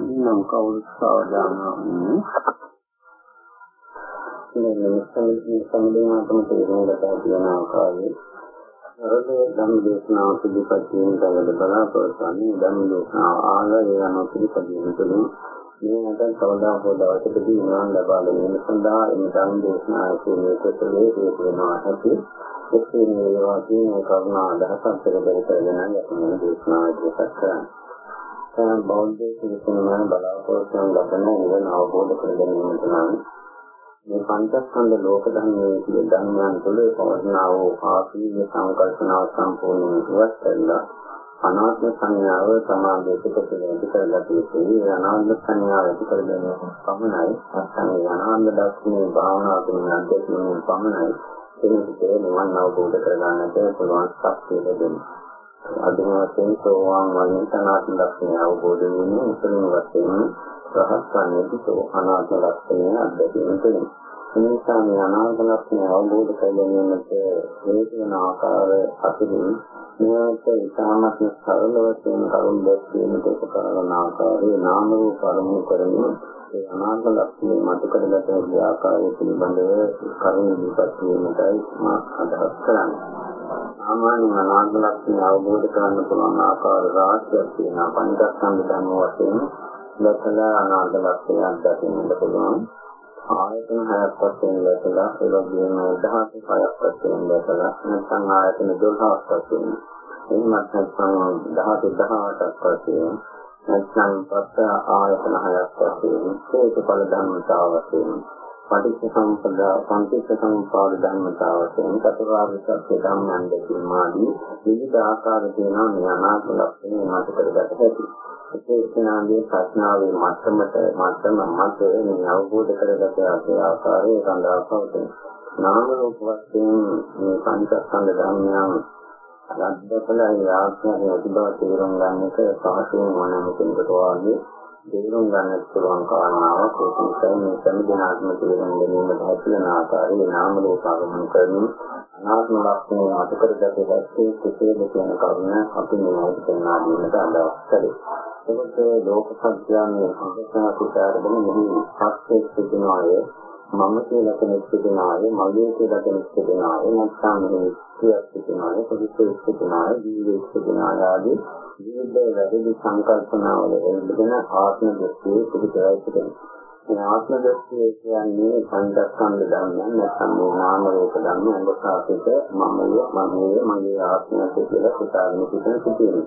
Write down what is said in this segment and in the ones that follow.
නම් කවුරුත් සාවධානව ඉන්නේ. මේ සම්මේලනයටම තේරුම් ගන්න තියෙන ආකාරයේ අරදේ ධම්ම දේශනාව පිළිපැද වීමකට බලාපොරොත්තු වන්නේ ධම්ම දේශනාව ආගය යන පිළිපැදීම තුළින් මේ නැතන් කවදා හෝ දවසකදී නිවන් ලබා ගැනීම සඳහා එම ධම්ම දේශනාවේ මේ කුසලයේ හේතු වෙනවා ඇති එසේ මේ වාක්‍යයේ කරුණා අදහසක් පෙරදර කරගෙන යන දේශනාව ඉදිරිපත් කරන්නේ තම බෞද්ධ සිතනම බලාපොරොත්තු වන ලබන නිවන අවබෝධ කර ගැනීමට නම් මේ පංචස්කන්ධ ලෝක ධර්මයේ කියන ධර්මයන් තුළ පවර්ණා වූ ආසීන සංකල්පනාව සම්පූර්ණයෙන් ඉවත් කරලා අනාත්ම සංඥාව සමාධිය පිටකල ඇති කරලා තියෙන්නේ අනාත්ම සංඥාව ඇති කර ගැනීම පමණයි. නැත්නම් අනාත්ම දර්ශනයේ භාවනා කරන අධ්‍යක්ෂණය පමණයි. එනිසා නිවන් අවබෝධ කරගන්නට පුළුවන් ශක්තිය ලැබෙනවා. අදින වශයෙන් සෝවාන් වගේ අනාත්ම ලක්ෂණය අවබෝධ වෙන්නේ උතුම් වශයෙන් රහත් වන්නේදී අනාත්ම ලක්ෂණය අත්දැකීම තුළින්. මේ නිසා මේ අනාත්ම ලක්ෂණය අවබෝධ කර ගැනීමට හේතු වන ආකාර අතුරින් මේකට ඉතාමත් සරල වශයෙන් කරුණ දැක්වීමට උපකාර වන ආකාරයේ නාම රූප අරමුණු කරමින් ඒ අනාත්ම ලක්ෂණය මත කරගත හැකි ආකාරය පිළිබඳව කරුණ දීපත් වීමටයි මා අදහස් කරන්නේ. සාමාන්‍ය අනාත්ම ලක්ෂණ අවබෝධ කරගන්න පුළුවන් ආකාර රාශියක් තියෙනවා පංචස්කන්ධ ධර්ම වශයෙන් දැකලා අනාත්ම ලක්ෂණයක් දකින්නට පුළුවන් ආයතන හයක් වශයෙන් දැකලා ඒ වගේම ධාතු හයක් වශයෙන් දැකලා නැත්නම් ආයතන 12ක් වශයෙන් එහෙමත් නැත්නම් ධාතු 18ක් වශයෙන් නැත්නම් පස්ස ආයතන හයක් වශයෙන් හේතුඵල ධර්මතාව වශයෙන් පටිච්ච සමුප්පාද පංචේක සමුප්පාද ධර්මතාව වශයෙන් චතුරාර්ය සත්‍ය ධර්මයන් දෙකීම ආදී විවිධ ආකාර තියෙනවා මේ අනාත්ම ලක්ෂණ මත කරගත හැකි. ඒ ස්නාගේ ප්‍රඥාවේ මට්ටමට මට්ටම මත මේ අවබෝධ කරගත හැකි ආකාරයේ සඳහා පවතින. නාම රූප වශයෙන් මේ පංචස්කන්ධ ධර්මයන් අද්දකලා ඒ ආඥාවේ ඇති බව තේරුම් ගන්න එක පහසුවෙන් ඕනෑම කෙනෙකුට වාගේ තේරුම් ගන්නට පුළුවන් කාරණාවක් ඒක නිසා මේ සම්දිනාත්ම තේරුම් ගැනීමට හැකියන ආකාරයේ නාම රූප ආගමන කරමින් අනාත්ම ලක්ෂණ මත කරගත හැකි කෙසේද කියන කරුණ අපි මෙහෙම කරනා දීමට අදහස් කරේ. ඒකට ලෝක සත්‍යයන්ගේ සංකල්පනා විචාරගෙන මෙහි පස්සේ සිටිනාය මම කියලා කෙනෙක් සිටිනාය මගේ කියලා කෙනෙක් සිටිනාය නැත්නම් මේ සියක් සිටිනාය පොදුසෙක් සිටිනාය ජීවිතයක් සිටිනාය ආදී විවිධ වැරදි සංකල්පනාවල එල්බගෙන ආත්ම දෘෂ්ටියේ පිළිපැවයි සිටිනවා. මේ ආත්ම දෘෂ්ටිය කියන්නේ පංචස්කන්ධ ධර්මයන් නැත්නම් මේ නාම රූප ධර්ම අංගසාපිත මමය මගේ මගේ ආත්මය කියලා හිතාගෙන සිටින සිටිනවා.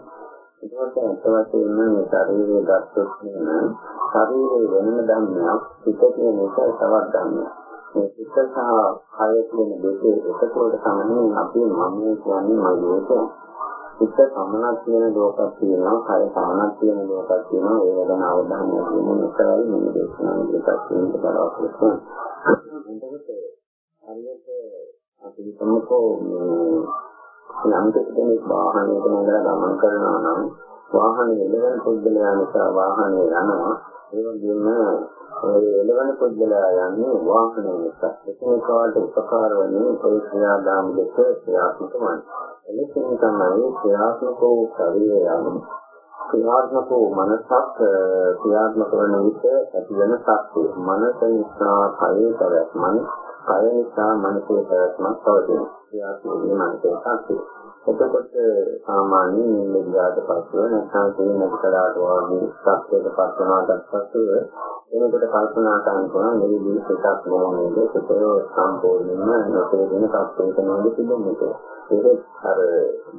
ඒකට අත්වශයෙන්ම මේ ශරීරය ගත්තොත් නම් ශරීරයේ වෙනම ධර්මයක් පිට කියන එක තවත් ධර්මයක්. මේ පිට සහ කය කියන දෙකේ එකතුවට තමයි අපි මම කියන්නේ මගේ කියන්නේ. පිට සමනක් කියන ලෝකයක් තියෙනවා, කය සමනක් කියන ලෝකයක් තියෙනවා. ඒ වගේම අවධානය යොමු කරලා මේ දේශනාව ඉදපත් වෙන්න බලාපොරොත්තු වෙනවා. හරියට අපි හිතමුකෝ යම් කෙනෙක් වාහනයක නගලා ගමන් කරනවා නම් වාහනේ එළවෙන පුද්ගලයා නිසා වාහනේ යනවා. ඒ වගේම ඒ එළවෙන පුද්ගලයා යන්නේ වාහනේ නිසා එකිනෙකාට උපකාර වන්නේ ඒ ක්‍රියාදාම දෙක ක්‍රියාත්මක වන්නේ. එලෙසින් තමයි ක්‍රියාත්මක වූ ශරීරයම ක්‍රියාත්මක වූ මනසක් ක්‍රියාත්මක වන විට ඇති වෙන ශක්තිය. මනස නිසා කයේ පැවැත්මයි කය නිසා මනසේ පැවැත්මක් පවතිනවා ක්‍රියාත්මක වීම මනසේ ශක්තිය එතකොට සාමාන්‍යයෙන් මේ විද්‍යාවට පස්සෙ නැත්නම් තේමක කලාවට වගේ සත්‍යයක පස්සනාවට පස්සෙ එනකොට කල්පනා කරන කෙනා මේ විදිහට එකක් මොනවද ඒක සම්පූර්ණයෙන්ම නොතේරෙන තත්ත්වයක නේද තිබෙන්නේ ඒක අර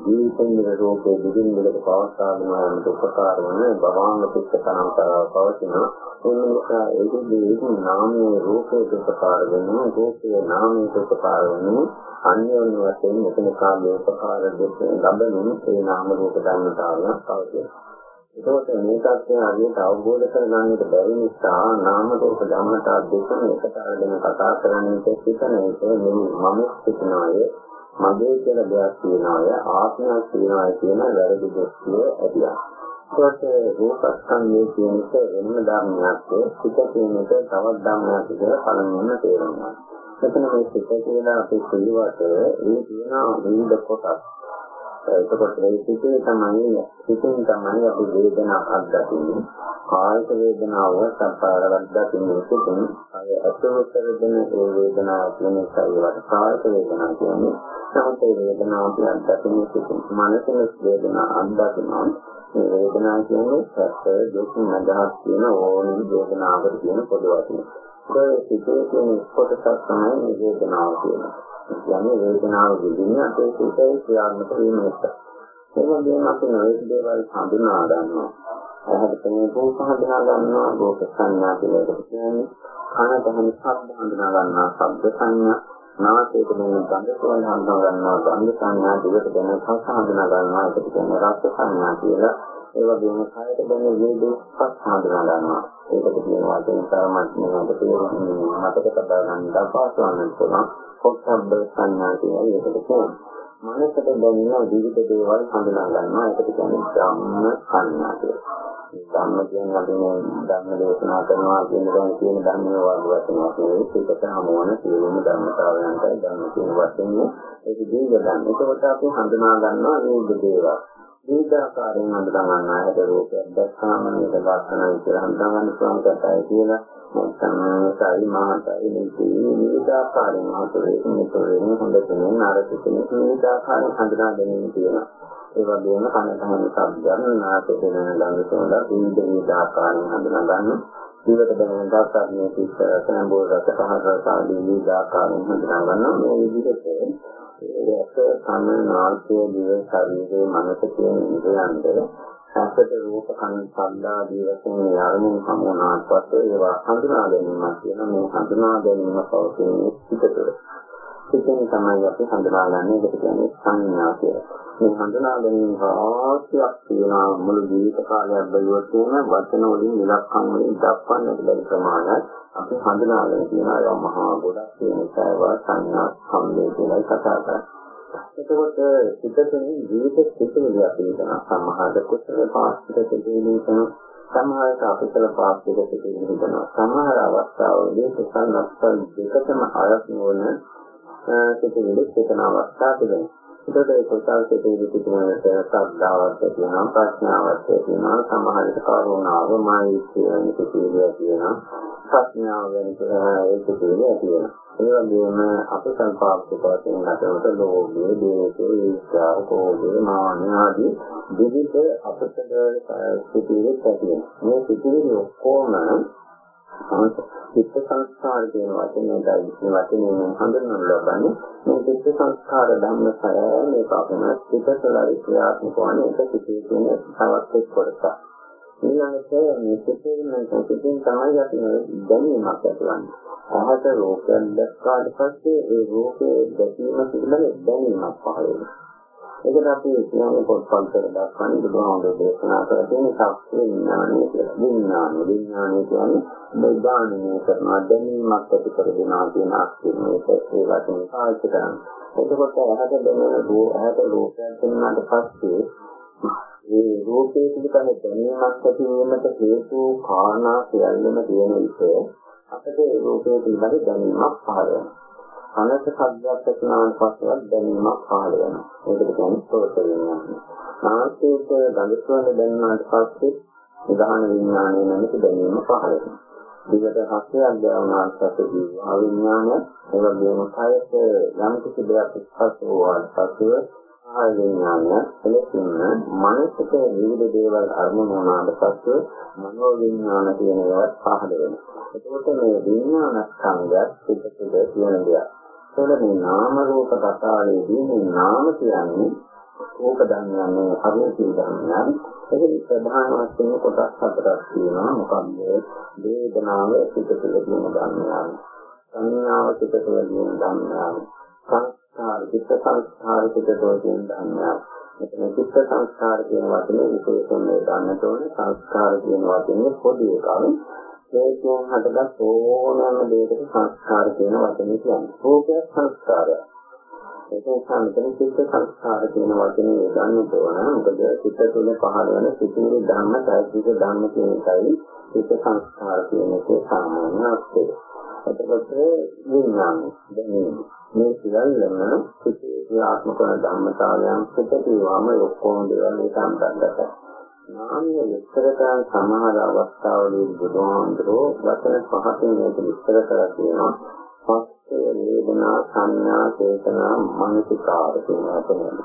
ජීවිතේ රෝගේ දිගින් දිගට පවත්වාගෙන යන්නට උපකාර වන භවංග පිට පරම්පරාව පවතිනවා ඒ නිසා ඒකදී ඒක නාමයේ රූපයේ උපකාර වෙනවා රූපයේ නාමයේ උපකාර වෙනවා අන්‍යෝන්‍ය වශයෙන් මෙතන කාලයේ උපකාර දෙක ලැබෙනින් ඒ නාම රූප ධර්මතාවය පවතිනවා ඒකත් මේ තත්ත්වය හරියට අවබෝධ කරගන්නට බැරි නිසා නාම රූප ධර්මතා දෙකම එකට අරගෙන කතා කරන්නට සිතන එක නෙමෙයි මම සිතනාය මගේ කියලා දෙයක් තියනවාය ආත්මයක් තියනවාය කියන වැරදි දෘෂ්ටිය ඇතිලා. ඒකට රූපස්කන්ධයේ කියන එක වෙනම ධර්මයක් සිත කියන එක තවත් ධර්මයක් කියලා පළමුවෙන්ම තේරුම් ගන්න. එතන මේ සිත කියලා අපි කියවට ඒ තියෙන විවිධ කොටස් එතකොට මේ සිතේ තමයි සිතෙන් තමයි අපි වේදනා අත්දකින්නේ. කායික වේදනාව සම්පාරවත් දකින්නේ සිතෙන්. අය අසුතර දෙන ඒ වේදනාව කියන එකයි කායික වේදනාව කියන්නේ. නමුත් ඒ වේදනාව අපි අත්දකින්නේ සිතෙන්. මානසික වේදනා අත්දකිනවා. මේ වේදනාව කියන්නේ සැප දුක් නදහස් කියන ඕනෙම වේදනාවකට කියන පොදු වචනය. ඒ සිතේ තියෙන කොටසක් තමයි මේ වේදනාව කියන්නේ. කියන්නේ වේදනාව විඳින්න අපේ සිතේ ක්‍රියාත්මක වීම නිසා. ඒ වගේම අපි නොයෙක් දේවල් හඳුනා ගන්නවා. ඇහැට පෙනෙන රූප හඳුනා ගන්නවා, රූප සංඥා කියලා එකක් කියන්නේ. කන දහන ශබ්ද හඳුනා ගන්නවා, ශබ්ද සංඥා. නාසයට දැනෙන ගඳ සුවඳ හඳුනා ගන්නවා, ගන්ධ සංඥා. දිවට දැනෙන රස හඳුනා ගන්නවා, ඒකට කියන්නේ රස සංඥා කියලා. ඒ වගේම කයට දැනෙන වේදනාවක් හඳුනා ගන්නවා. ඒකට කියනවා තේන් තරමත් මේකට තේරුම් මතක තබා ගන්න දපාසු වන්න පුළුවන්. පොට්ටබ්බ සංඥා කියලා ඒකට කියනවා. මනසට දැනෙන විවිධ දේවල් හඳුනා ගන්නවා. ඒකට කියන්නේ ධම්ම සංඥා කියලා. ධම්ම කියන්නේ අපි මේ ධම්ම දේශනා කරනවා කියන දේ කියන ධර්මයේ වගේ වචනයක් නෙවෙයි. ඒකට හමුවන සියලුම ධර්මතාවයන්ට ධර්ම කියන වචනේ ඒක දීග ගන්න. ඒකට අපි හඳුනා ගන්නවා මේ දේවල්. විවිධාකාරයෙන් හඳුනා ගන්න ආයත රූපයක් දැක්කම මේක ලක්ෂණයි කියලා හඳුනා ගන්න පුළුවන් කතාවයි කියලා. නැත්නම් සාරි මහතයි මේකේ විවිධාකාරයෙන් හතරේ මේකේ හොඳ කෙනෙක් අරසිතෙන විවිධාකාරයෙන් හඳුනා ගැනීම තියෙනවා. ඒ වගේම කනට හොඳ ශබ්දයන් නාසයෙන් දැනෙන ළඟ සොඳ විවිධ විවිධාකාරයෙන් හඳුනා ගන්න ජීවිත දැනෙන දාස්කරණයේ පිට සම්බෝධ රස පහර රස ආදී විවිධාකාරයෙන් හඳුනා ගන්න මේ විදිහට ඒක කන නාසය දිව ශරීරයේ මනස කියන ඉන්ද්‍රයන්ද සැපට රූප කන ශබ්ද ආදී වශයෙන් යරමින් සමුනාත් පස්සේ ඒවා හඳුනා ගැනීමක් කියන මේ හඳුනා ගැනීම පවතින පිටතට සිතෙන් තමයි අපි හඳුනාගන්නේ ඒකට කියන්නේ සංඥා කියලා. මේ හඳුනා ගැනීම රාශියක් තියෙනවා මුළු ජීවිත කාලයක් බැලුවොත් එහෙම වචන වලින් ඉලක්කම් වලින් දක්වන්නට බැරි ප්‍රමාණයක් අපි හඳුනාගෙන තියෙනවා ඒවා මහා ගොඩක් තියෙන නිසා ඒවා සංඥා සම්මේ කියලා කතා කරන්නේ. එතකොට සිතතුනේ ජීවිත සිතුවිලි අපි හිතන සමහර කුසල පාස්තික සිතුවිලි හිතන සමහරට අපසල පාස්තික සිතුවිලි හිතන සමහර අවස්ථාවලදී කුසල නැත්තල් දෙකම අයත් නොවන සිතුවිලි හිතන අවස්ථා තිබෙනවා. ඒකට ඒ කුසල් සිතුවිලි පිටුමකට ශ්‍රද්ධාවක් තියෙනවා ප්‍රඥාවක් තියෙනවා සමහරට කරුණාව මායිසිය වෙන සිතුවිලි තියෙනවා ප්‍රඥාව වෙන ඒ සිතුවිලි තියෙනවා ඒ වගේම අපේ සංපාප්තික වශයෙන් නැතනට ලෝභය දේශය ඊර්ෂ්‍යා කෝපය මාන ආදී විවිධ අපසල සිතුවිලි තියෙනවා මේ සිතුවිලි ඔක්කොම චිත්ත සංස්කාර කියන වචනේ දැයි වචනේ හඳුන්වන ලබන්නේ මේ චිත්ත සංස්කාර ධම්ම සෑම එකකම චිත්තසල ක්‍රියාත්මක වන එක සිටේ කියන තවත් එක් කොටසක්. ඊළඟට මේ චිත්තයෙන් නම් චිත්තයෙන් තමයි අපි දැනීමක් ඇතිවන්නේ. අහත රෝගයක් දැක්කාට පස්සේ ඒ රෝගයේ දැකීම පිළිබඳ දැනීමක් පහළ වෙනවා. ඒකට අපි කියන්නේ පොත්පත් වල දක්වන්නේ බුදුහාමුදුරේ දේශනා කර තියෙන සත්‍ය විඥානය කියලා. විඥානය විඥානය කියන්නේ බෙදාන්නේ කරන දැනීමක් ඇති කර දෙනවා කියන අර්ථයෙන් මේක ඒ වචනේ පාවිච්චි කරන්නේ. එතකොට ඇහැට දැනෙන රූප ඇහැට රූපයක් දැනුණාට පස්සේ මේ රූපයේ පිළිබඳ දැනීමක් ඇති වීමට හේතු කාරණා සියල්ලම තියෙන විට අපිට ඒ රූපයේ පිළිබඳ දැනීමක් පහළ වෙනවා. කනට ශබ්දයක් ඇසුනාට පස්සෙවත් දැනීමක් පහළ වෙනවා. ඒකට කියන්නේ සෝත විඥානය. නාසයට ගඳ සුවඳ දැනුනාට පස්සේ නිදාන විඥානය නැමැති දැනීම පහළ වෙනවා. දිගට හස්තයක් දැනුනාට පස්සේ ජීව විඥානය, ඒ වගේම කයට යම් කිසි දෙයක් ස්පර්ශ වුණාට පස්සේ ආය විඥානය, එලෙසින්ම මනසට විවිධ දේවල් අරමුණු වුණාට පස්සේ මනෝ විඥාන කියන ඒවා පහළ වෙනවා. එතකොට මේ විඥාන ස්කන්ධය පිටතට තියෙන දෙයක්. එතකොට මේ නාම රූප කතාවේදී මේ නාම කියන්නේ රූප ධර්මයන් අරූපී ධර්මයන්. ඒකේ ප්‍රධාන වශයෙන් කොටස් හතරක් තියෙනවා. මොකක්ද? වේදනාව පිටතට තියෙන ධර්මයන්. සංඥාව පිටතට තියෙන ධර්මයන්. සංස්කාර චිත්ත සංස්කාර පිටතට තියෙන ධර්මයන්. මෙතන චිත්ත සංස්කාර කියන වචනේ විශේෂයෙන් ගන්නට ඕනේ සංස්කාර කියන වචනේ පොදු එකක්. හේතුන් හටගත් ඕනෑම දෙයකට සංස්කාර කියන වචනේ කියන්නේ. රූපය සංස්කාරය. ඒක නිසා මෙතන චිත්ත සංස්කාර කියන වචනේ යොදන්න ඕන. මොකද චිත්ත තුළ පහළ වෙන සිතිවිලි ධර්ම, සාහිත්‍ය ධර්ම කියන එකයි චිත්ත සංස්කාර කියන එකේ සාමාන්‍ය අර්ථය. එතකොට විඥාන දැනීම මේ සියල්ලම සිතේ ක්‍රියාත්මක වන ධර්මතාවයන් පිටතිවම ඔක්කොම දේවල් ඒක අන්තර්ගතයි. නාමය විස්තර කරන සමහර අවස්ථාවලදී බුදුහාමුදුරෝ වචන පහකින් මේක විස්තර කරලා තියෙනවා. පස්ස වේදනා සංඥා චේතනා මනසිකාර කියන වචන.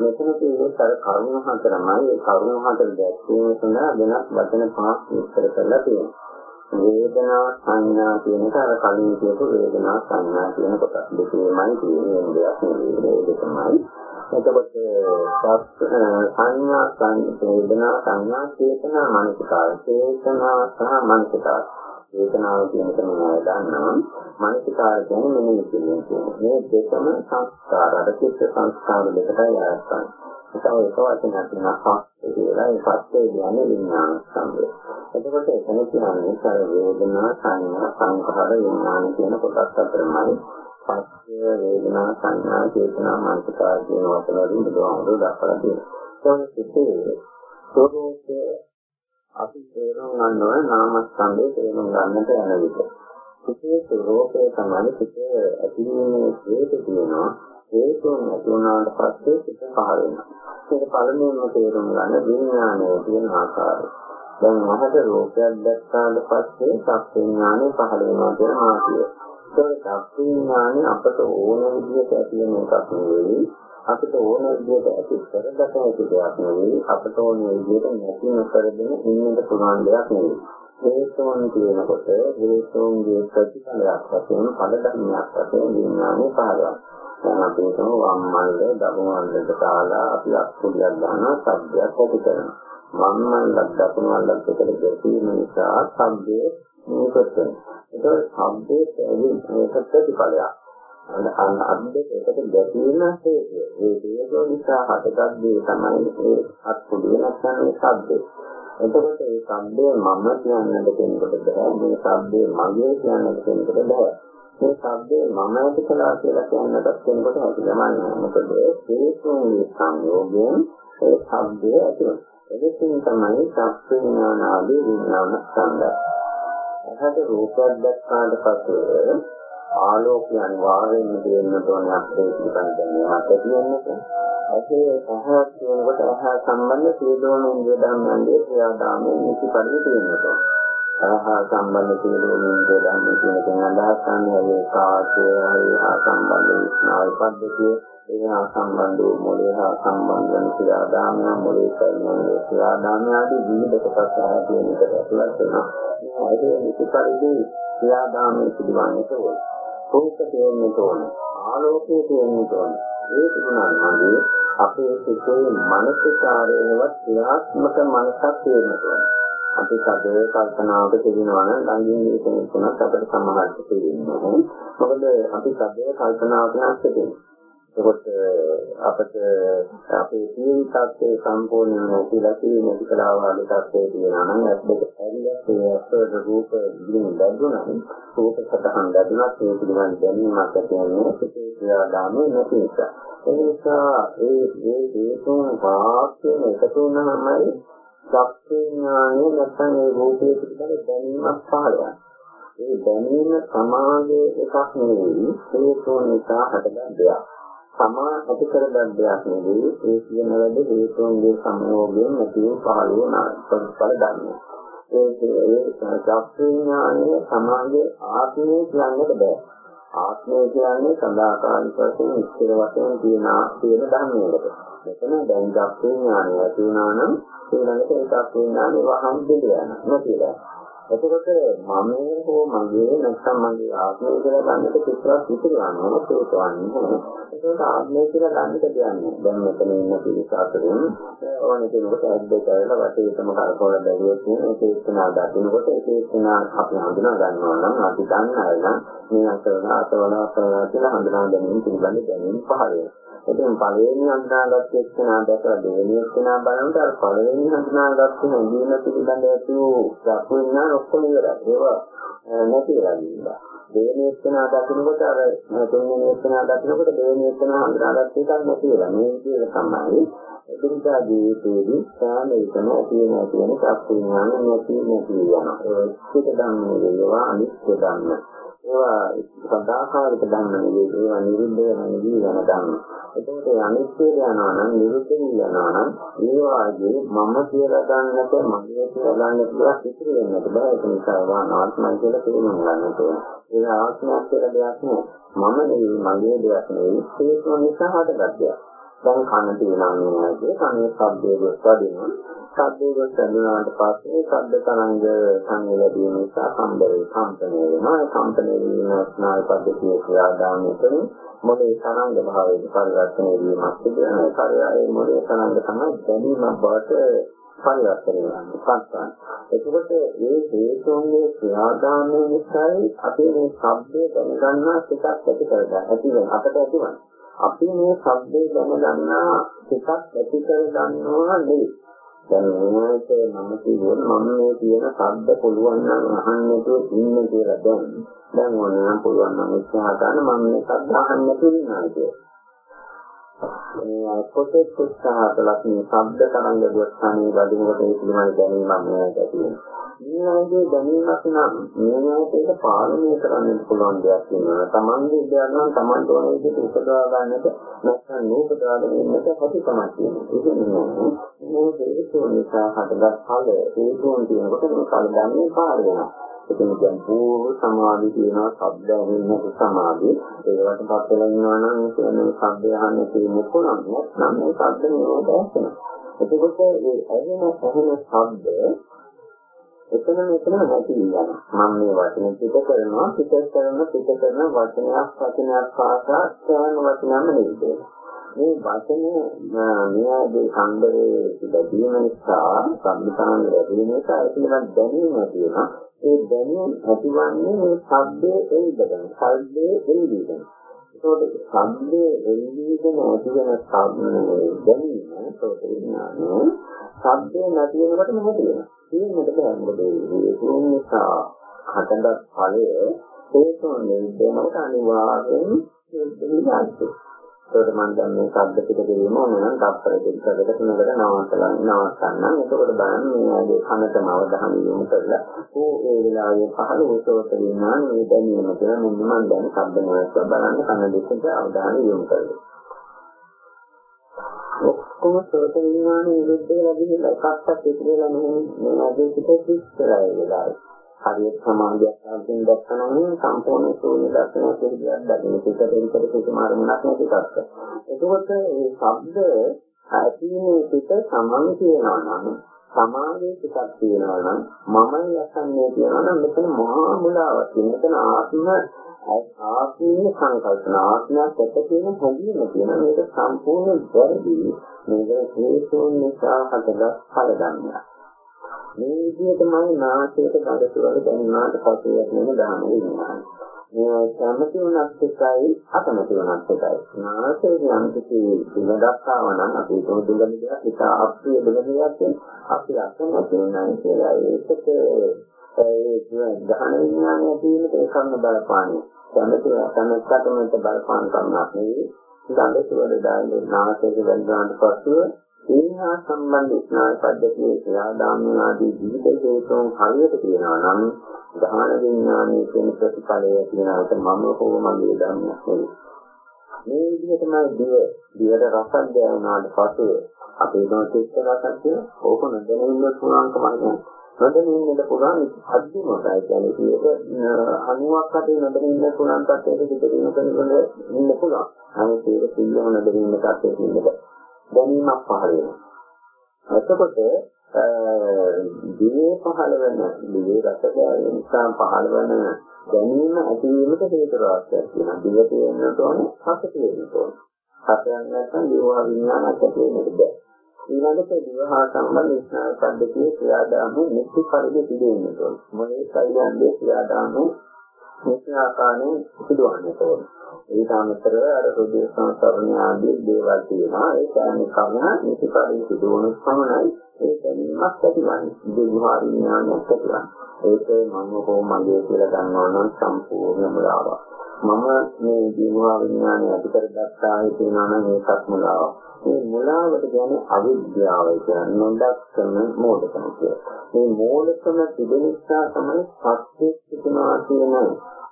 මෙතන තියෙන්නේ අර කරුණ හතරමයි ඒ කරුණ හතර දැක්වීම සඳහා වෙනස් වචන පහක් විස්තර කරලා තියෙනවා. වේදනා සංඥා කියන එක අර කලින් කියපු වේදනා සංඥා කියන කොටස් දෙකේමයි තියෙන්නේ දෙයක් නෙවෙයි දෙකමයි. එතකොට සංඥා වේදනා සංඥා චේතනා මනසිකාර චේතනා සහ මනසිකාර වේදනාව කියන එක මම දන්නවා. මානසිකාර කියන්නේ මෙන්න කියන්නේ මේ දෙකම සංස්කාර අර චිත්ත සංස්කාර දෙකටයි ආයතන ඒකව එක වචනයක් තියෙනවා පස්සේ කියලා. ඒ පස්සේ කියන්නේ විඥාන සම්බය එතකොට එතන කියන්නේ සර වේදනා සංඥා සංඛාර විඥාන කියන කොටස් අතරමයි පස්සේ වේදනා සංඥා චේතනා මානසිකාර කියන වචන වලින් බුදුහාමුදුරුවෝ දක්වලා තියෙනවා. ඒක සිිතේ සෝදෝෂ අපි තේරුම් ගන්න ඕන නාමස්කන්ධය තේරුම් ගන්නට යන විට. සිතේ ස්වરૂපය තමයි සිත ඇතිවීමේ හේතු තියෙනවා. හේතුන් නැති වුණාට පස්සේ සිත පහළ වෙනවා. ඒක පළමුවෙන්ම තේරුම් ගන්න විඥානයේ තියෙන ආකාරය. දැන් මහත රූපයක් දැක්කාට පස්සේ සත්ත්වඥානෙ පහළ වෙනවා කියන මාතිය. ඒක සත්ත්වඥානෙ අපට ඕන විදිහට ඇති වෙන එකක් නෙවෙයි. අපිට ඕන විදිහට ඇති කරගත හැකි දෙයක් නෙවෙයි. අපිට ඕන විදිහට නැති නොකරගෙන ඉන්නට පුළුවන් දෙයක් නෙවෙයි. හේතුන් කියනකොට හේතුන්ගේ ප්‍රතිඵලයක් වශයෙන් ඵල ධර්මයක් වශයෙන් විඥානය පහළනවා දැන් අපි හිතමු වම් මල්ල දකුණු මල්ලට දාලා අපි අක්කුලියක් දානවා සබ්දයක් ඇති කරනවා. වම් මල්ලක් දකුණු මල්ලක් එකට ගැටීම නිසා සබ්දයේ මේකට වෙනවා ඒක සබ්දයේ ප්‍රතිඵලයක් අන්න අද්දේ එකට ගැටීම හේතුව. ඒ හේතුව නිසා හටගත් දේ තමයි ඒ අත්පුඩිය නැත්නම් ඒ ශබ්දේ. එතකොට ඒ ශබ්දය මම කියන්නට කෙනෙකුට බෑ. මේ ශබ්දය මගේ කියන්නට කෙනෙකුට බෑ. මේ ශබ්දේ මම ඇති කළා කියලා කියන්නට කෙනෙකුට හැකියාවක් නෑ. මොකද හේතුන්ගේ සංයෝගයෙන් ඒ ශබ්දය ඇති වෙනවා. එදෙසින් තමයි සත්ත්වඥාන ආදී විඥාන ස්කන්ධය. එහට රූපයක් දැක්කාට පස්සේ ආලෝකය අනිවාර්යයෙන්ම දෙන්න ඕනේ අපේ ඉතින් දැන් අපිට කියන්නේ ඇසේ පහක් කියනකොට අහ සම්බන්ධ සියලුම ඉන්ද්‍රිය ධර්මයන්ගේ ක්‍රියාදාමයේ නිසි පරිදි තියෙනවා. අහ සම්බන්ධ සියලුම ඉන්ද්‍රිය ධර්ම කියන කෙන අදහස් ගන්න ඒ කාර්යය හා සම්බන්ධ විස්නාය පද්ධතිය ඒ හා සම්බන්ධ වූ මොලේ හා සම්බන්ධ වන ක්‍රියාදාමය මොලේ කරන ක්‍රියාදාමය ආදී විවිධ කොටස් ආදී එකට ඇතුළත් වෙනවා. ඒ නිසි පරිදි ක්‍රියාදාමයේ සිදුවන්නට ඕනේ. රූප තේරෙන්නට ඕන. ආලෝකය තේරෙන්නට ඕන. ඒ තිබුණාම අපේ සිතේ මානසිකාරයවත් ක්‍රියාත්මක මනසක් තේරෙන්නට ඕන. අපි සදේ කල්පනාවක තිබෙනවා නම් ළඟින් මේ කෙනෙකුට අපිට සමහරට තේරෙන්නේ මොකද අපි සදේ කල්පනාවක නැස්සේ එතකොට අපිට අපේ ජීවිතයේ සම්පූර්ණ නැතිලා තියෙන නැතිලා වගේ තත්ත්වයේ තියෙනවා නම් ඇස් දෙක ඇරිලා ඒ අපේ රූප දින බැඳුණා රූප සතහන් බැඳුණා ඒ පිළිබඳ දැනීමක් ඇති වෙනවා ඒ ක්‍රියාදාමයේ නැති නිසා. ඒ නිසා ඒ ඒ හේතුන් වාක්‍යයෙන් එකතු වුණාමයි සත්‍යඥානය නැත්නම් ඒ රූපයේ පිළිබඳ දැනීමක් පහළ වෙනවා ඒ දැනීම සමාගයේ එකක් නෙවෙයි හේතුන් නිසා හටගන්න. දෙයක් තමා ඇති කරගත් දෙයක් නෙවෙයි ඒ කියන වැඩ හේතුන්ගේ සංයෝගයෙන් ඇති පහළ වන ප්‍රතිඵල ධර්මය. ඒ ඒ චක්ඛුඥානය සමාගයේ ආත්මය කියන්නට බෑ. ආත්මය කියන්නේ සදාකාලික වශයෙන් ඉස්තර වශයෙන් තියෙන තියෙන ධර්මයකට. මෙතන දැන් චක්ඛුඥානය ඇති වුණා නම් ඊළඟට ඒ චක්ඛුඥානය වහම් දෙල යනවා. නැතිලා. එතකොට මම හෝ මගේ නැත්නම් මගේ ආත්මය කියලා ගන්නට කිසිවක් ඉතිරවන්නේ තේකවන්නේ ඒකට ආත්මය කියලා ගන්නට දෙන්නේ දැන් මෙතන ඉන්න පිරිස අතරින් ඕන කෙනෙකුට ඇද්ද කරලා වටේටම කරකවල බැලුවොත් මේ තේස්නා දකින්නකොට ඒ තේස්නා අපි හඳුනා ගන්නවා නම් අපි දන්නා නම් මේ අතවල අතවල අතවල කියලා හඳුනා ගැනීම පිළිබඳ දැනීම පහළ වෙනවා. ඉතින් පළවෙනි හඳුනාගත්ත එක්කෙනා දැකලා දෙවෙනි එක්කෙනා බලනකොට අර පළවෙනි හඳුනාගත්ත හැඟීම පිළිබඳ ඇති වූ දක්වන්න ඔක්කොම ඉවරයි. ඒවා නැති වෙලා ගියා. දෙවෙනි එක්කෙනා දකින්නකොට අර තුන්වෙනි එක්කෙනා දකින්නකොට දෙවෙනි එක්කෙනා හඳුනාගත්ත එකක් නැති වෙලා. මේ විදිහට තමයි එදිනදා ජීවිතයේදී සෑම එකම තියෙන තියෙන සත්‍යඥාන නැති නැති යනවා. ඒ සිත ධම්මේ වේවා අනිත්‍ය ධම්ම. ඒවා සදාකාලික ධර්ම නෙවෙයි ඒවා නිරුද්ධ වෙන නෙවෙයි යන ධර්ම. එතකොට අනිත්‍යය යනවා නම් නිරුද්ධ යනවා නම් ඒ වාගේ මම කියලා ගන්නට මගේ කියලා ගන්නට දෙයක් ඉතිරි වෙන්නට බෑ ඒක නිසා වානාත්මයි කියලා තේරුම් ගන්නට ඕන. ඒ ආත්මයක් කියලා දෙයක් නෑ. මම නෙවෙයි මගේ දෙයක් නෙවෙයි හේතුව නිසා හටගත් දෙයක්. දැන් කන තියෙනවා නේද? කනේ ශබ්දයේ වදිනවා. ශබ්දයේ වදිනාට පස්සේ ශබ්ද තරංග සංවේදීන නිසා කම්බරේ කම්පණය වෙනවා. ඒ කම්පණය වීම ස්නායු පද්ධතියේ ක්‍රියාදාමයෙන් මොලේ තරංග භාවයේ පරිවර්තනය වීමක් සිදු වෙනවා. ඒ කාර්යයේ මොලේ තරංග තමයි දැනීමක් බවට පරිවර්තනය වෙනවා. පස්සන්. එතකොට මේ හේතුන්ගේ ක්‍රියාදාමය නිසායි අපි මේ ශබ්දය දැනගන්නා එකක් ඇති කරගන්න. ඇති වෙන අපට ඇතිවන්නේ. අපි මේ ශබ්දේ දැනගන්නා ටිකක් ඇති කර ගන්නවා නෙවෙයි. දැන් මොනවාට මම කියුවොත් මම මේ කියන ශබ්ද පුළුවන් නම් අහන්නට ඉන්න කියලා දැන්. දැන් ඕනනම් පුළුවන් නම් උත්සාහ ගන්න මම මේ ශබ්ද අහන්නට ඉන්නවා කියලා. මේ පොතේ උත්සාහ කළත් මේ ශබ්ද තරංග ගොස්සන්නේ බදිනකොට ඒ පිළිබඳ දැනීමක් නෑ ඇති වෙනවා. ඊළඟේ දැනීමක් නම් මේකට ඒක පාලනය කරන්න පුළුවන් දෙයක් වෙනවා. Tamange දෙයක් නම් Tamanට ඕන විදිහට උපදවා ගන්නට නැත්නම් නූපදවා ගැනීමට හැකියාවක් තියෙනවා. ඒක නෙමෙයි. මේ හේතු නිසා හටගත් ඵල හේතුන් තියෙනකොට මේ ඵල ධර්මයේ පාර වෙනවා. එතන කියන්නේ පූර්ව සමාධි කියනවා ශබ්ද ඇහෙන්න සමාධි. ඒකට පත් වෙලා ඉන්නවා නම් කියන්නේ ශබ්ද අහන්න තියෙන්නේ කොහොමද? නැත්නම් මේ ශබ්ද නිරෝධය වෙනවා. එතකොට මේ ඇහෙන ඇහෙන ශබ්ද එතන මෙතන නැති වෙනවා. මම මේ වචන පිට කරනවා පිට කරන පිට කරන වචනයක් වචනයක් පාසා කරන වචනම නෙවෙයි. මේ වචනේ මෙයාගේ සංදරේ ලැබීම නිසා සම්පූර්ණ ලැබීම නිසා ඒකෙන් දැනීම තියෙනවා. ඒ දැනීම ඇතිවන්නේ මේ ශබ්දයේ එළිදගෙන. ශබ්දයේ එළිදගෙන. ඒකෝට ශබ්දයේ එළිදගෙන ඇතිවන ශබ්දයේ දැනීම ඒකෝට විඥානය ශබ්දේ නැති වෙනකොටම නැති වෙනවා. ඒකට බෑ මොකද ඒ නිසා හටගත් ඵලය හේතුන් නිදෙනකොට අනිවාර්යෙන් නිදාන්නේ. ඒකට මම දැන් මේ ශබ්ද පිට කිරීම ඕන නම් තත්පර දෙකකට තුනකට නවත්තලා නවත්තන්න. එතකොට බලන්න මේ ආගේ කනටම අවධානය යොමු කරලා ඕ ඒ වෙලාවේ පහළ උසවත විනා මේ දැනීම කියලා මෙන්න මම දැන් ශබ්ද නොවස්ස බලන්න කන දෙකට අවධානය යොමු කරලා. ඔක්කොම සෝත විඥානේ විරුද්ධ වෙලා ගිහිල්ලා එකක්වත් ඉතිරිලා නැහැ මේ ආදී පිට ඉස්සරහේ වෙලාවේ. හරියට සමාධියක් අරගෙන දැක්කම සම්පූර්ණ ශූන්‍ය දර්ශනයක් විදියට දකින්න පිටට විතර කිසිම අරමුණක් නැති එකක්. එතකොට මේ ශබ්ද ඇතිනේ පිට සමන් කියනවා නම් සමාධියේ ටිකක් තියෙනවා නම් මමයි යසන්නේ කියනවා නම් මෙතන මහා මුලාවක් තියෙනවා. මෙතන ආත්ම ආත්මීය සංකල්පන ආත්මයක් ඇත කියන හැඟීම තියෙන මේක සම්පූර්ණ වැරදි. මේක හේතුන් නිසා හටගත් ඵල ධර්මයක්. මේ විදිහටමයි නාසයට ගඳසුවල දැනුනාට පසුවත් නෙම දාන වෙනවා. මේ සම්මති වුණත් එකයි අකමැති වුණත් එකයි. නාසයේ යම් කිසි දුගඩක් ආවනම් අපි ඒක දුගඩ දෙයක් ඒක අප්‍රිය දුගඩ දෙයක් අපි අකමැති වෙනවා කියලා ඒකට ඒ ගහන විඥානය ඇතිවීමට ඒ කර්ම බලපාන්නේ. සම්මති සම්මතකමට බලපාන කර්මයක් නෙවෙයි. ගඳසුවල දාන්නේ නාසයේ ගඳාන්ට පසුව ඒහා සම්බන්ධ ස්නායු පද්ධතියේ ක්‍රියාදාමන ආදී විවිධ හේතුන් හරියට කියනවා නම් දහන විඥානයේ කියන ප්‍රතිඵලය කියනකට මම හෝ මගේ ධර්මයක් නෙවෙයි. මේ විදිහටමයි දිව දිවට රසක් දැනුනාට පසුව අපේ දෝෂිත රසක් කියන ඕක නොදැනෙන්න පුළුවන්කම නැහැ. නොදැනෙන්නට පුළුවන් අද්දිමයි කියන්නේ ඒක 90ක් අතේ නොදැනෙන්න පුළුවන් තත්ත්වයක පිටින් කරනකොට ඉන්න පුළුවන්. අනිත් ඒක 100ම නොදැනෙන්න තත්ත්වයක ඉන්න බෑ. දැනීමක් පහළ වෙනවා. එතකොට දිවේ පහළ වෙන දිවේ රස ගැනීම නිසා පහළ වෙන දැනීම ඇතිවීමට හේතු රාශියක් තියෙනවා. දිව තියෙනට ඕනේ රස තියෙනට ඕනේ. රසයක් නැත්නම් දිවහා විඥානයක් ඇති වෙන්නට බෑ. ඊළඟට දිවහා සම්බන්ධ ස්නායු පද්ධතියේ ක්‍රියාදාම නිත්‍ය පරිදි සිදුවෙන්නට ඕනේ. මොලේ ශරීරයේ ක්‍රියාදාම මේ ආකාරයෙන් සිදුවන්නට ඕනේ. ඊට අමතරව අර හෘදය සංස්කරණ ආදී දේවල් තියෙනවා. ඒ කියන්නේ කවන නිතිපරිදි සිදුවන සමනයි ඒ දැනීමක් ඇතිවන්නේ. දිවහා විඥානයක් ඇතිවන්නේ. ඒක මම හෝ මගේ කියලා ගන්නවා නම් සම්පූර්ණ මුලාවක්. මම මේ දිවහා විඥානය ඇති කරගත්තා කියනවා නම් ඒකත් මුලාවක්. මේ මුලාවට කියන්නේ අවිද්‍යාව කියන්නේ නොදක්කම මෝඩකම කියලා. මේ මෝඩකම තිබෙන නිසා තමයි සත්‍ය සිතනවා කියන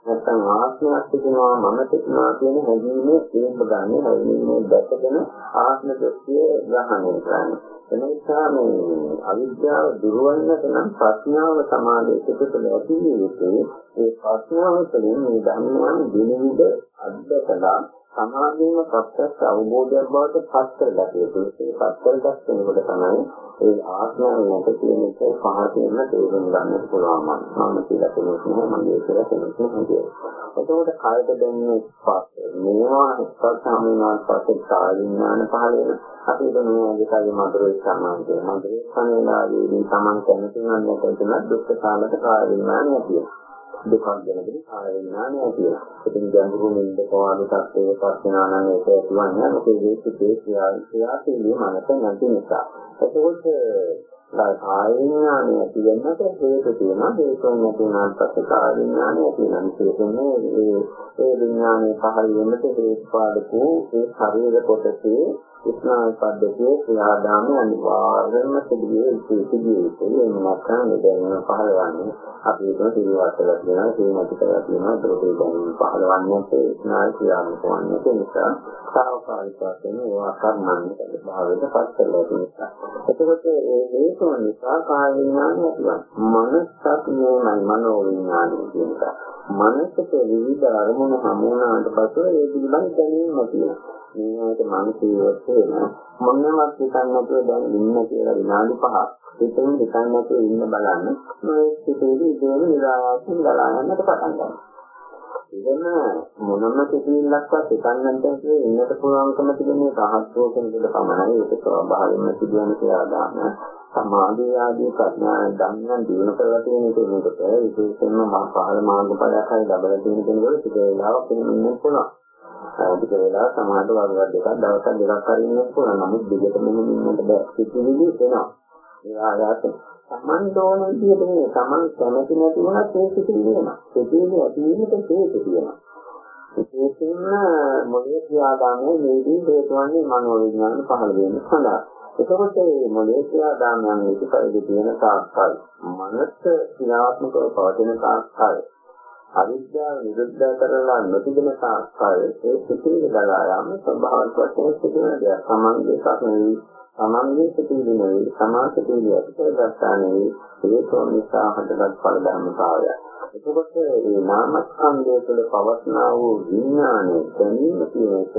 නැත්නම් ආත්මයක් තිබෙනවා මම තිබෙනවා කියන හැඟීමේ තේරුම් ගන්න හැඟීමේ දැකගෙන ආත්ම දෘෂ්ටිය ග්‍රහණය කරන්නේ. එන නිසා මේ අවිද්‍යාව දුරවන්නට නම් ප්‍රඥාව සමාධිය පිටතට ඇති යුතුයි. ඒ ප්‍රඥාව තුළින් මේ ධර්මයන් දිනවිද අධ්‍යතලා සමාධියම ප්‍රත්‍යක්ෂ අවබෝධයක් බවට පත් කරගත යුතුයි. ඒ පත් කරගත් කෙනෙකුට තමයි ඒ ආත්මය නැති කියන එක පහතින්ම තේරුම් ගන්න පුළුවන්. මම කියලා කෙනෙක් නෑ මගේ කියලා කෙනෙක් නෑ. එතකොට කායත දැනෙන ස්පර්ශ මේවා ස්පර්ශ සමිනාත් පස්සේ කාය විඥාන පහළ වෙන අපි හිතන්නේ ඒකයි මధుරේ සමාන්තය. මధుරේ සමේලාවේදී Taman කැමති නම් නැත්නම් දුක්ඛ කාලක කාය විඥානය තියෙනවා. දුකක් ගැනදී කාය විඥානය කියලා. ඉතින් ගැඹුරු නින්ද කවාද සත්‍යයේ පස්සනානම් ඒක ඇතිවන්නේ මොකද මේ සිිතේ ක්‍රියාශීලී මනස නැති නිසා. එතකොට කාය විඥානය කියනකොට හේතු තියෙනවා හේතුන් නැති වුණාට පස්සේ කාය විඥානය තියෙනවා විශේෂයෙන්ම ඒ ඒ විඥානයේ පහළ වෙන්නට හේතුපාදකෝ ඒ ශරීර කොටසේ ස්නායු පද්ධතියේ ක්‍රියාදාමය අනිවාර්යයෙන්ම සිදුවේ සිදුවේ ඒ නැත්නම් දැනෙන පහළවන්නේ. අපි හිතන සිදුවටලා කියනවා සීමති කරලා කියනවා ඒකේ දැනෙන පහළවන්නේ ඒ ස්නායු ක්‍රියාත්මක වන්නේ ඒ නිසා සාවකාලික වශයෙන් ඒවා කර්මන්නේ භාවයට පත් කරලා තියෙනවා එතකොට ඒ හේතුව නිසා කාය විඥානය ඇතිවනවා මනසත් මේමයි මනෝ විඥානය කියන එක. මනසට විවිධ අරමුණු හමු වුණාට පස්සේ ඒ පිළිබඳ දැනීමක් තියෙනවා මේකට මානසිකව වෙන මොනවත් හිතන්න නැතුව දැන් ඉන්න කියලා විනාඩි 5ක් හිතෙන් හිතන්න නැතුව ඉන්න බලන්න මේ සිතේදී ඉතේම නිරායාසයෙන් ගලා යන්නට පටන් ගන්නවා. ඉතින් මොනම සිතිවිල්ලක්වත් හිතන්න නැතුව ඉන්නට පුළුවන්කම තිබෙන මේ රහස්‍යෝ කෙනෙකුට පමණයි ඒක ස්වභාවයෙන්ම සිදුවන කියලා දාන්න. සමාධිය ආදී ප්‍රඥා ධර්මයන් දිනු කරලා තියෙන කෙනෙකුට විශේෂයෙන්ම මහා පහළ මාර්ගඵලයක් හරි ලැබලා තියෙන කෙනෙකුට ටික වෙලාවක් ඉන්න පුළුවන්. ටික වෙලා සමාහට වර්ගයක් දෙකක් දවසක් දෙකක් හරි ඉන්න පුළුවන්. නමුත් දිගටම ඉන්නට බෑ. කිසිවිදි වෙනවා. ඒ ආයත සමන් දෝන විදිහට මේ සමන් කැමති නැති වුණත් ඒක පිළිවෙනවා. ඒකේ ඇතිවීමට හේතු තියෙනවා. විශේෂයෙන්ම මොලේ ක්‍රියාදාමයේ මේදී හේතුවන්නේ මනෝ විඥාන පහළ වීම සඳහා. එතකොට මේ මොලේ ක්‍රියාදාමයන් ඉතිපරිදි තියෙන තාක්කල් මනස ක්‍රියාත්මකව පවතින තාක්කල් අවිද්‍යාව නිරුද්ධ කරලා නොතිබෙන සාස්කාරය ඒ සිතිවිලි ගලා යාම ස්වභාවික වශයෙන් සිදුවන දෙයක්. සමන්ගේ සක්නෙවි සමන්ගේ සිතිවිලි නෙවෙයි සමාසිතිවිලි අතිකරගත්තා නෙවෙයි හේතුන් නිසා හටගත් ඵල ධර්මතාවය. එතකොට මේ නාමස්කන්ධය තුළ පවස්නා වූ විඥානයේ දැනීම කියන එක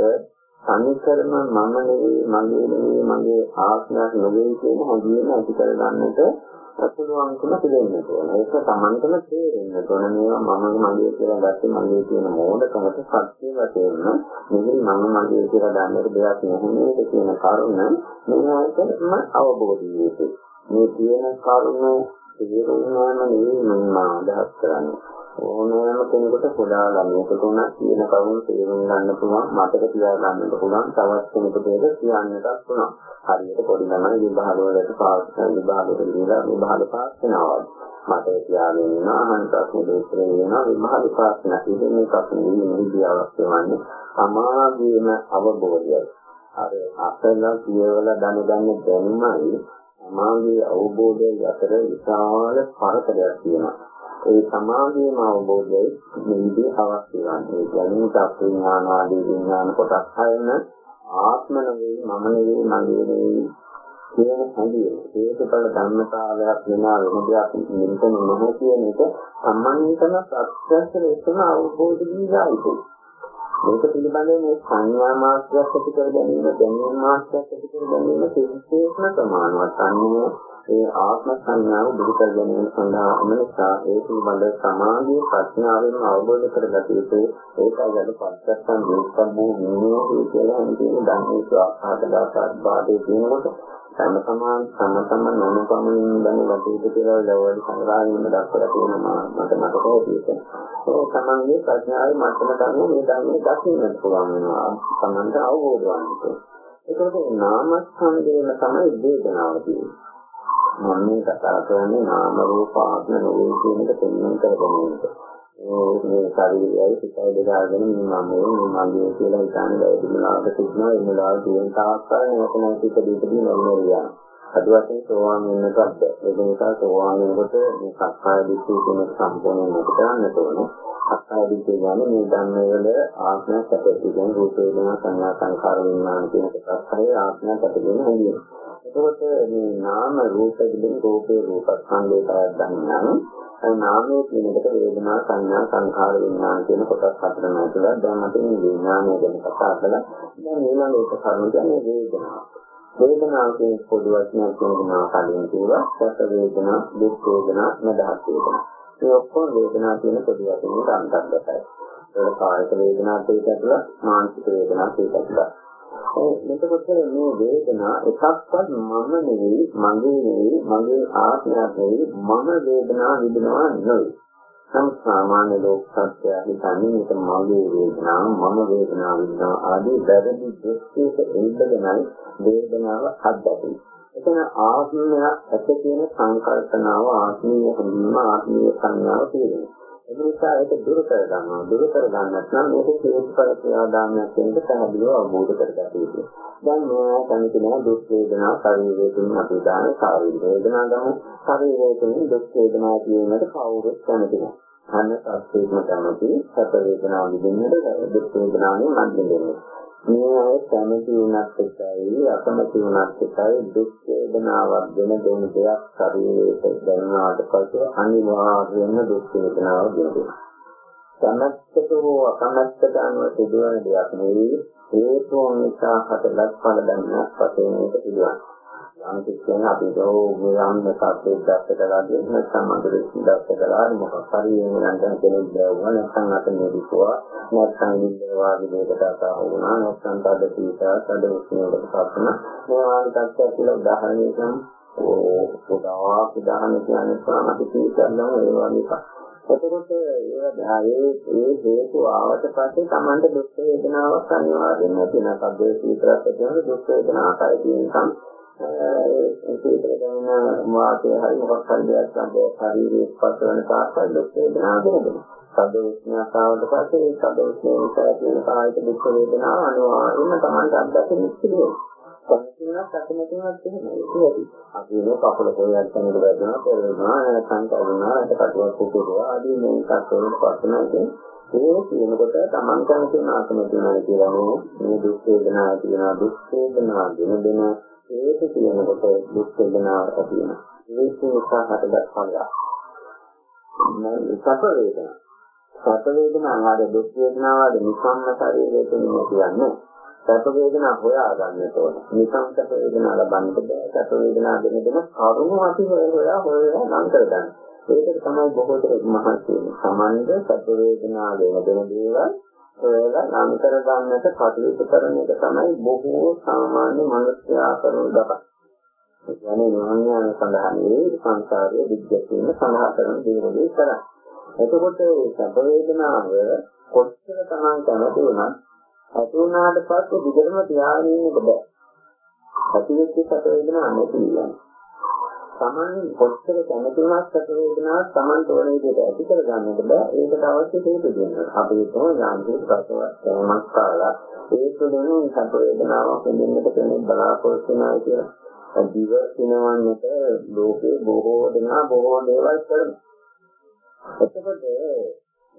සංකර්ම මම නෙවෙයි මගේ නෙවෙයි මගේ ආත්මයක් නෙවෙයි කියන හැඟීම ඇති කරගන්නට පුළුවන්කම තිබෙන්න ඕන. ඒක Tamanටම තේරෙන්න ඕන. මේවා මම මගේ කියලා ගත්තේ මගේ කියන මෝඩකමට සත්‍ය වශයෙන්ම මෙහි මම මගේ කියලා ගන්නට දෙයක් නැහැ නේද කියන කරුණ මේවාටම අවබෝධ වෙන්නේ. මේ කියන කරුණ තේරුම්නාම නෙවෙයි මම අදහස් කරන්නේ. ඕනෑම කෙනෙකුට පොඩා ළමයෙකුට උනත් කියන කරුණු තේරුම් ගන්න පුළුවන් මතක තියාගන්නත් පුළුවන් තවත් කෙනෙකුට ඒක කියන්නටත් පුළුවන්. හරියට පොඩි ළමයි විභාග වලට පාස් විභාගයට ගිහලා විභාග පාස් වෙනවා මතක තියාගෙන ඉන්න අහන්න ප්‍රශ්න දෙකේ වෙනවා විභාග පාස් නැති මේ ප්‍රශ්න නිවිදී අවශ්‍ය වන්නේ සමාධියම අවබෝධයයි. අර අසල කියවල දැනගන්න දැනුමයි සමාධියේ අවබෝධය අතර විශාල පරතරයක් තියෙනවා. ඒ සමාධියම අවබෝධයයි මේදී අවශ්‍ය වන්නේ. ඒ කියන්නේ සත්‍යඥාන ආදී විඥාන කොටස් හයන ආත්ම නෙවෙයි මම නෙවෙයි මගේ නෙවෙයි කියන හැඟීම. ඒකවල ධර්මතාවයක් වෙනා වෙන දෙයක් මෙතන නැහැ කියන එක සම්මන්විතන ප්‍රත්‍යක්ෂ ලෙසම අවබෝධ දීලායි. මේක පිළිබඳව මේ සංඥා මාත්‍රයක් ඇති කර ගැනීම, දැනීම මාත්‍රයක් ඇති කර ගැනීම විශේෂම ප්‍රමාණවත්. අන්නේ ඒ ආත්ම සංඥාව දුරු කර ගැනීම සඳහා නිසා ඒ පිළිබඳ සමාධිය ප්‍රඥාවෙන් අවබෝධ කරගත යුතුයි. ඒකයි අද පස්සස්සන් දීප්පබ්බෝ නියෝ කියලා හිතේ ධම්මේ ස්වාහාතදාසත් බාධේ තියෙනකොට තම සමාන තම තම නොනපමින් දැන වටේට කියලා ලවවල සංග්‍රහයෙන් දක්වලා තියෙනවා මට මතකයි තියෙන්නේ. ඒ තමන්ගේ ප්‍රඥාවේ මට්ටමට අනුව මේ ධර්මයේ දකින්න පුළුවන් වෙනවා. තමන්ට අවබෝධ වන්නේ. ඒකට නාමස්කන්ධයම තමයි වේදනාව කියන්නේ. මම මේ කතා කරන්නේ නාම රූප ආත්ම නෝයි කියන එක තේරුම් කරගන්න. මේ ශරීරයයි සිතයි දෙකාගෙන මම මේ මගේ කියලා හිතන්නේ බැරිමලාට සිද්ධනවා ඒ වෙලාවට තියෙන තාක්කල් නැතනම් සිත දීපදී නැරිනවා. අද වශයෙන් සෝවාන් වෙන්නට බැහැ. ඒක නිසා සෝවාන් වෙනකොට මේ සක්කාය දිට්ඨිය කියන එක සම්පූර්ණයෙන් නැති කරන්න ඕනේ. අත්හරිත කියන්නේ මේ ධර්ම වල ආත්මයක් ඇති කියන රූප වේදනා සංඥා සංකාර විඥාන කියන කොටස් හරි ආත්මයක් ඇති කියන හැඟීම. එතකොට මේ නාම රූප දෙකෙන් රූපේ රූපස්කන්ධය තමයි දන්නා. ඒ නාමයේ කියන එකට වේදනා සංඥා සංකාර විඥාන කියන කොටස් හතරම ඇතුළත් දැන් අපි මේ විඥානය ගැන කතා කළා. දැන් ඊළඟ එක කරුණ කියන්නේ වේදනාව. වේදනාව කියන පොදු වචනයක් කියනවා කලින් කිව්වා. රස වේදනා, දුක් වේදනා, නදහස් වේදනා. මේ ඔක්කොම වේදනා කියන පොදු වචනයට අන්තර්ගතයි. ඒක කායික වේදනා පිටතට මානසික වේදනා පිටතට. එතකොට මේ වේදනා එකක්වත් මම නෙවෙයි, මගේ නෙවෙයි, මගේ ආත්මයක් නෙවෙයි, මම වේදනා විඳිනවා නෙවෙයි. සම්සාමාන්‍ය ලෝක සත්‍යය හිතන්නේ මේක මගේ වේදනාව, මම වේදනාව විඳිනවා ආදී වැරදි දෘෂ්ටියක එල්බගෙනයි වේදනාව අත්දැකීම. එතන ආත්මය ඇත කියන සංකල්පනාව ආත්මීය හැඟීම ආත්මීය සංඥාව තියෙනවා. ඒ නිසා ඒක දුරු කර ගන්නවා. දුරු කර ගන්නත් නම් මේක හේතුඵල ක්‍රියාදාමයක් කියන එක පැහැදිලිව අවබෝධ කරගන්න ඕනේ. දැන් මේ කමිති නෑ දුක් වේදනා ශරීරයේ තුන අපි දාන ශාරීරික වේදනා ගමු. ශරීරයේ තුන දුක් වේදනා කියනකට කවුරුත් කැමති නෑ. අන්න සත්‍යයක්ම කැමති සැප වේදනා විඳින්නට දුක් වේදනාවෙන් මන්දින්නේ. මේ අය කැමති වුණත් එකයි අකමැති වුණත් එකයි දුක් වේදනාවක් දෙන දෙන දෙයක් ශරීරයට දැනෙනාට පස්සේ අනිවාර්යයෙන්ම දුක් වේදනාව දෙනවා. කැමැත්තට හෝ අකමැත්තට අනුව සිදුවන දෙයක් නෙවෙයි හේතුන් නිසා හටගත් ඵල දැනනක් වශයෙන් මේක සිදුවන්නේ. යම් කිසිම අපිට මේ යම් සත්‍යයක් දැක්කලාදී නැත්නම් අnder දැක්කලා මොකක් හරි වෙනනම් කෙනෙක් දැවුවා නැත්නම් අත මෙදිකුවා නැත්නම් ඉන්නවා විදිහට කතා වුණා නැත්නම් තද සීතා තද උෂ්ණයකට පස්සන මේ වාගේ තත්ත්වයක් කියලා උදාහරණයක් ඕ උදාහරණ උදාහරණ කියන්නේ සාමාන්‍ය සීතලම ඒ වගේ එකක්. එතකොට ඒවා ඒ ඒ හේතු ආවට පස්සේ Tamante දුක් වේදනාවක් අනිවාර්යෙන්ම තියෙනවා. සබ්බේ සීතරත් කියන දුක් වේදනාවයි කියනකම් ඒකේ දැනෙන වාතය හරි මොකක් හරි දෙයක් ගන්න ශරීරයේ ස්පර්ශ වෙන තාක්කල් දුක් වේදනාව දැනෙනවා. සදෝෂ්ණතාවට පස්සේ ඒ සදෝෂ්ණයට තියෙන කායික දුක් වේදනාව අනිවාර්යයෙන්ම Tamante අත්දැකීම් ඉතිරියි. කොහොමද අකමැතිවත් එහෙමයි. අපි මේ කකුල කොහෙන්ද තනද වැදුනා, පෙරේනවා, නැත්නම් කරුණා, නැත්නම් කටුවක් කුකුලවා ආදී මේ කටවල පස්සනයි. ඒ කියනකොට Taman කරන තියෙන අකමැති වෙනවා කියලා මේ දුක් වේදනාව තියෙනවා, දුක් වේදනාව දෙන දෙන ඒක කියනකොට දුක් වේදනාව ඇති වෙනවා. ඒක නිසා හටගත් සංගා. මේ සැප වේදනා. සැප වේදනා ආද දුක් වේදනාව ආද නිසම්ම ශරීරයේ තියෙන කියන්නේ. සැප වේදනා හොයා ගන්නට ඕන. නිකම් සැප වේදනා ලබන්නට බෑ. සැප වේදනා දෙන දෙන කරුණු අපි හොයා හොයා නම් කරගන්න. ඒකට තමයි බොහෝ දෙනෙක් මහන්සි වෙන්නේ. සමන්ද සැප වේදනා දෙන දෙන දේවල් ඔයලා නම් කර ගන්නට කටයුතු කරන එක තමයි බොහෝ සාමාන්‍ය මනුස්සයා කරන දපක්. ඒ කියන්නේ ඥානයන් සඳහන් වේ සංසාරයේ විද්‍යාවෙන් සඳහන් කරන දේවල් කරා. එතකොට සැප වේදනාව කොච්චර තමන් කැමති වුණත් ඇති වුණාට පස්සේ දිගටම තියාගෙන ඉන්න බෑ. ඇතිවෙච්ච සැප වේදනාවක් නැති වෙනවා. Taman කොච්චර කැමති වුණත් සැප වේදනාවක් Taman තෝරන විදිහට ඇති කර ගන්නට බෑ. ඒකට අවශ්‍ය හේතු දෙන්න. අපි හිතමු යාන්ත්‍රික ප්‍රසවත් කෑමක් කාලා ඒ තුළින් සැප වේදනාවක් විඳින්නට කෙනෙක් බලාපොරොත්තු වෙනවා කියලා. ජීව සිනවන්නට ලෝකේ බොහෝ දෙනා බොහෝ දේවල් කරනවා. එතකොට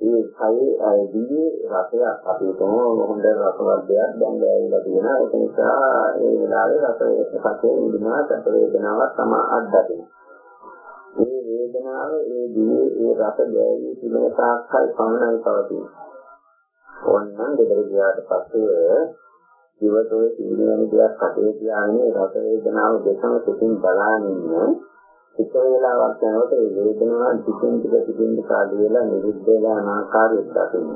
ඒ කයේ දිවි රසයක් අපි කොහොම හොඳ රසවත් දෙයක් දැන් ගෑවිලා තියෙනවා ඒක නිසා ඒ වෙලාවේ රස රසයේ විඳිනවා සැප වේදනාවක් තමයි අත්දකින්න. මේ වේදනාව ඒ දිවි ඒ රස ගෑවි තිබෙන තාක්කල් පමණයි පවතින. ඕනනම් දෙදර ගියාට පස්සේ ජීවිතයේ සිදුවෙන දෙයක් කටේ තියාගෙන රස වේදනාව දෙකම සිතින් බලාගෙන එක වේලාවක් යනකොට ඒ වේදනාව ටිකෙන් ටික ටිකෙන් ටික අඩු වෙලා නිරුද්ධ වෙලා යන ආකාරයක් දකින්න.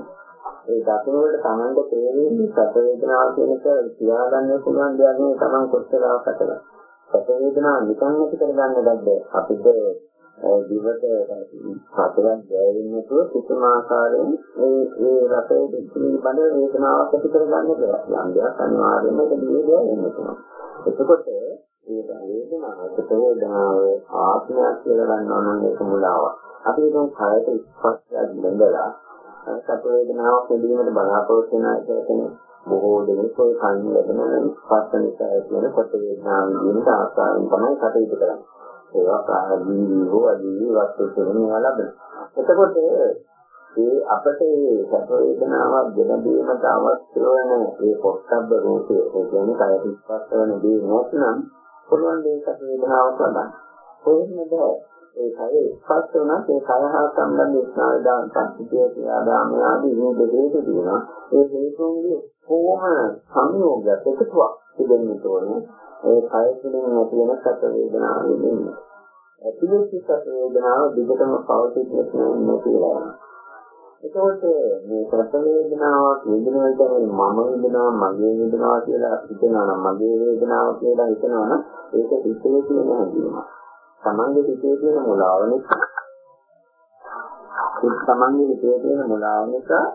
ඒ දකින්න වලට තමන්ට තේරෙන්නේ සැප වේදනාව කියන එක තියාගන්න පුළුවන් දෙයක් නෙවෙයි තමන් කොච්චර අවකට. සැප වේදනාව නිකන් නැති කරගන්න බැද්ද අපිට දිවට හතරක් ගෑවෙන්නේ නැතුව කිසිම ආකාරයෙන් ඒ ඒ රසයේ පිළිබඳ වේදනාවක් ඇති කරගන්න බැහැ. යම් දෙයක් අනිවාර්යයෙන්ම ඒක දිවේ ගෑවෙන්න පුළුවන්. එතකොට ඒ වේදනාව සුඛ වේදනාව ආත්මයක් කියලා ගන්නවා නම් ඒක මුලාවක්. අපි හිතමු කයට ස්පර්ශයක් බඳලා සුඛ වේදනාවක් ලැබීමට බලාපොරොත්තු වෙන එක කියන්නේ බොහෝ දෙනෙක් ඔය කන් ලැබෙන ස්පර්ශ නිසා කියන කොට වේදනාව විඳින්න ආසාවෙන් තමයි කටයුතු කරන්නේ. ඒවා කාදී හෝ අදී වස්තු තුන ඒවා ලබන. එතකොට ඒ අපට මේ සැප වේදනාවක් ගෙන දීමට අවශ්‍ය වන ඒ පොට්ටබ්බ රූපය ඒ කියන්නේ කය පිටපත් වෙන දේ නැත්නම් පුළුවන් දේ සැප වේදනාවක් ගන්න. කොහොමද ඒ කය ස්පර්ශ වුණත් ඒ කය හා සම්බන්ධ ස්නායු දාන සංසිතිය කියලා දාම ආදී විවිධ හේතු දිනවා. ඒ හේතුන්ගේ කොහොම සංයෝගයක් එකතුවක් තිබෙන්න ඕනේ. ඒ කය තුළින් ඇති වෙන සැප වේදනාව දෙන්නේ. ඇතිවෙච්ච සැප වේදනාව දිගටම පවතින්නේ නැහැ කියලා. එතකොට මේ සැප වේදනාවක් විඳිනවා කියන්නේ මම විඳිනවා මගේ විඳිනවා කියලා හිතනවා නම් මගේ වේදනාව කියලා හිතනවා නම් ඒක හිතේ තියෙන හැඟීමක්. තමන්ගේ හිතේ තියෙන මුලාව නිසා ඒ තමන්ගේ හිතේ තියෙන මුලාව නිසා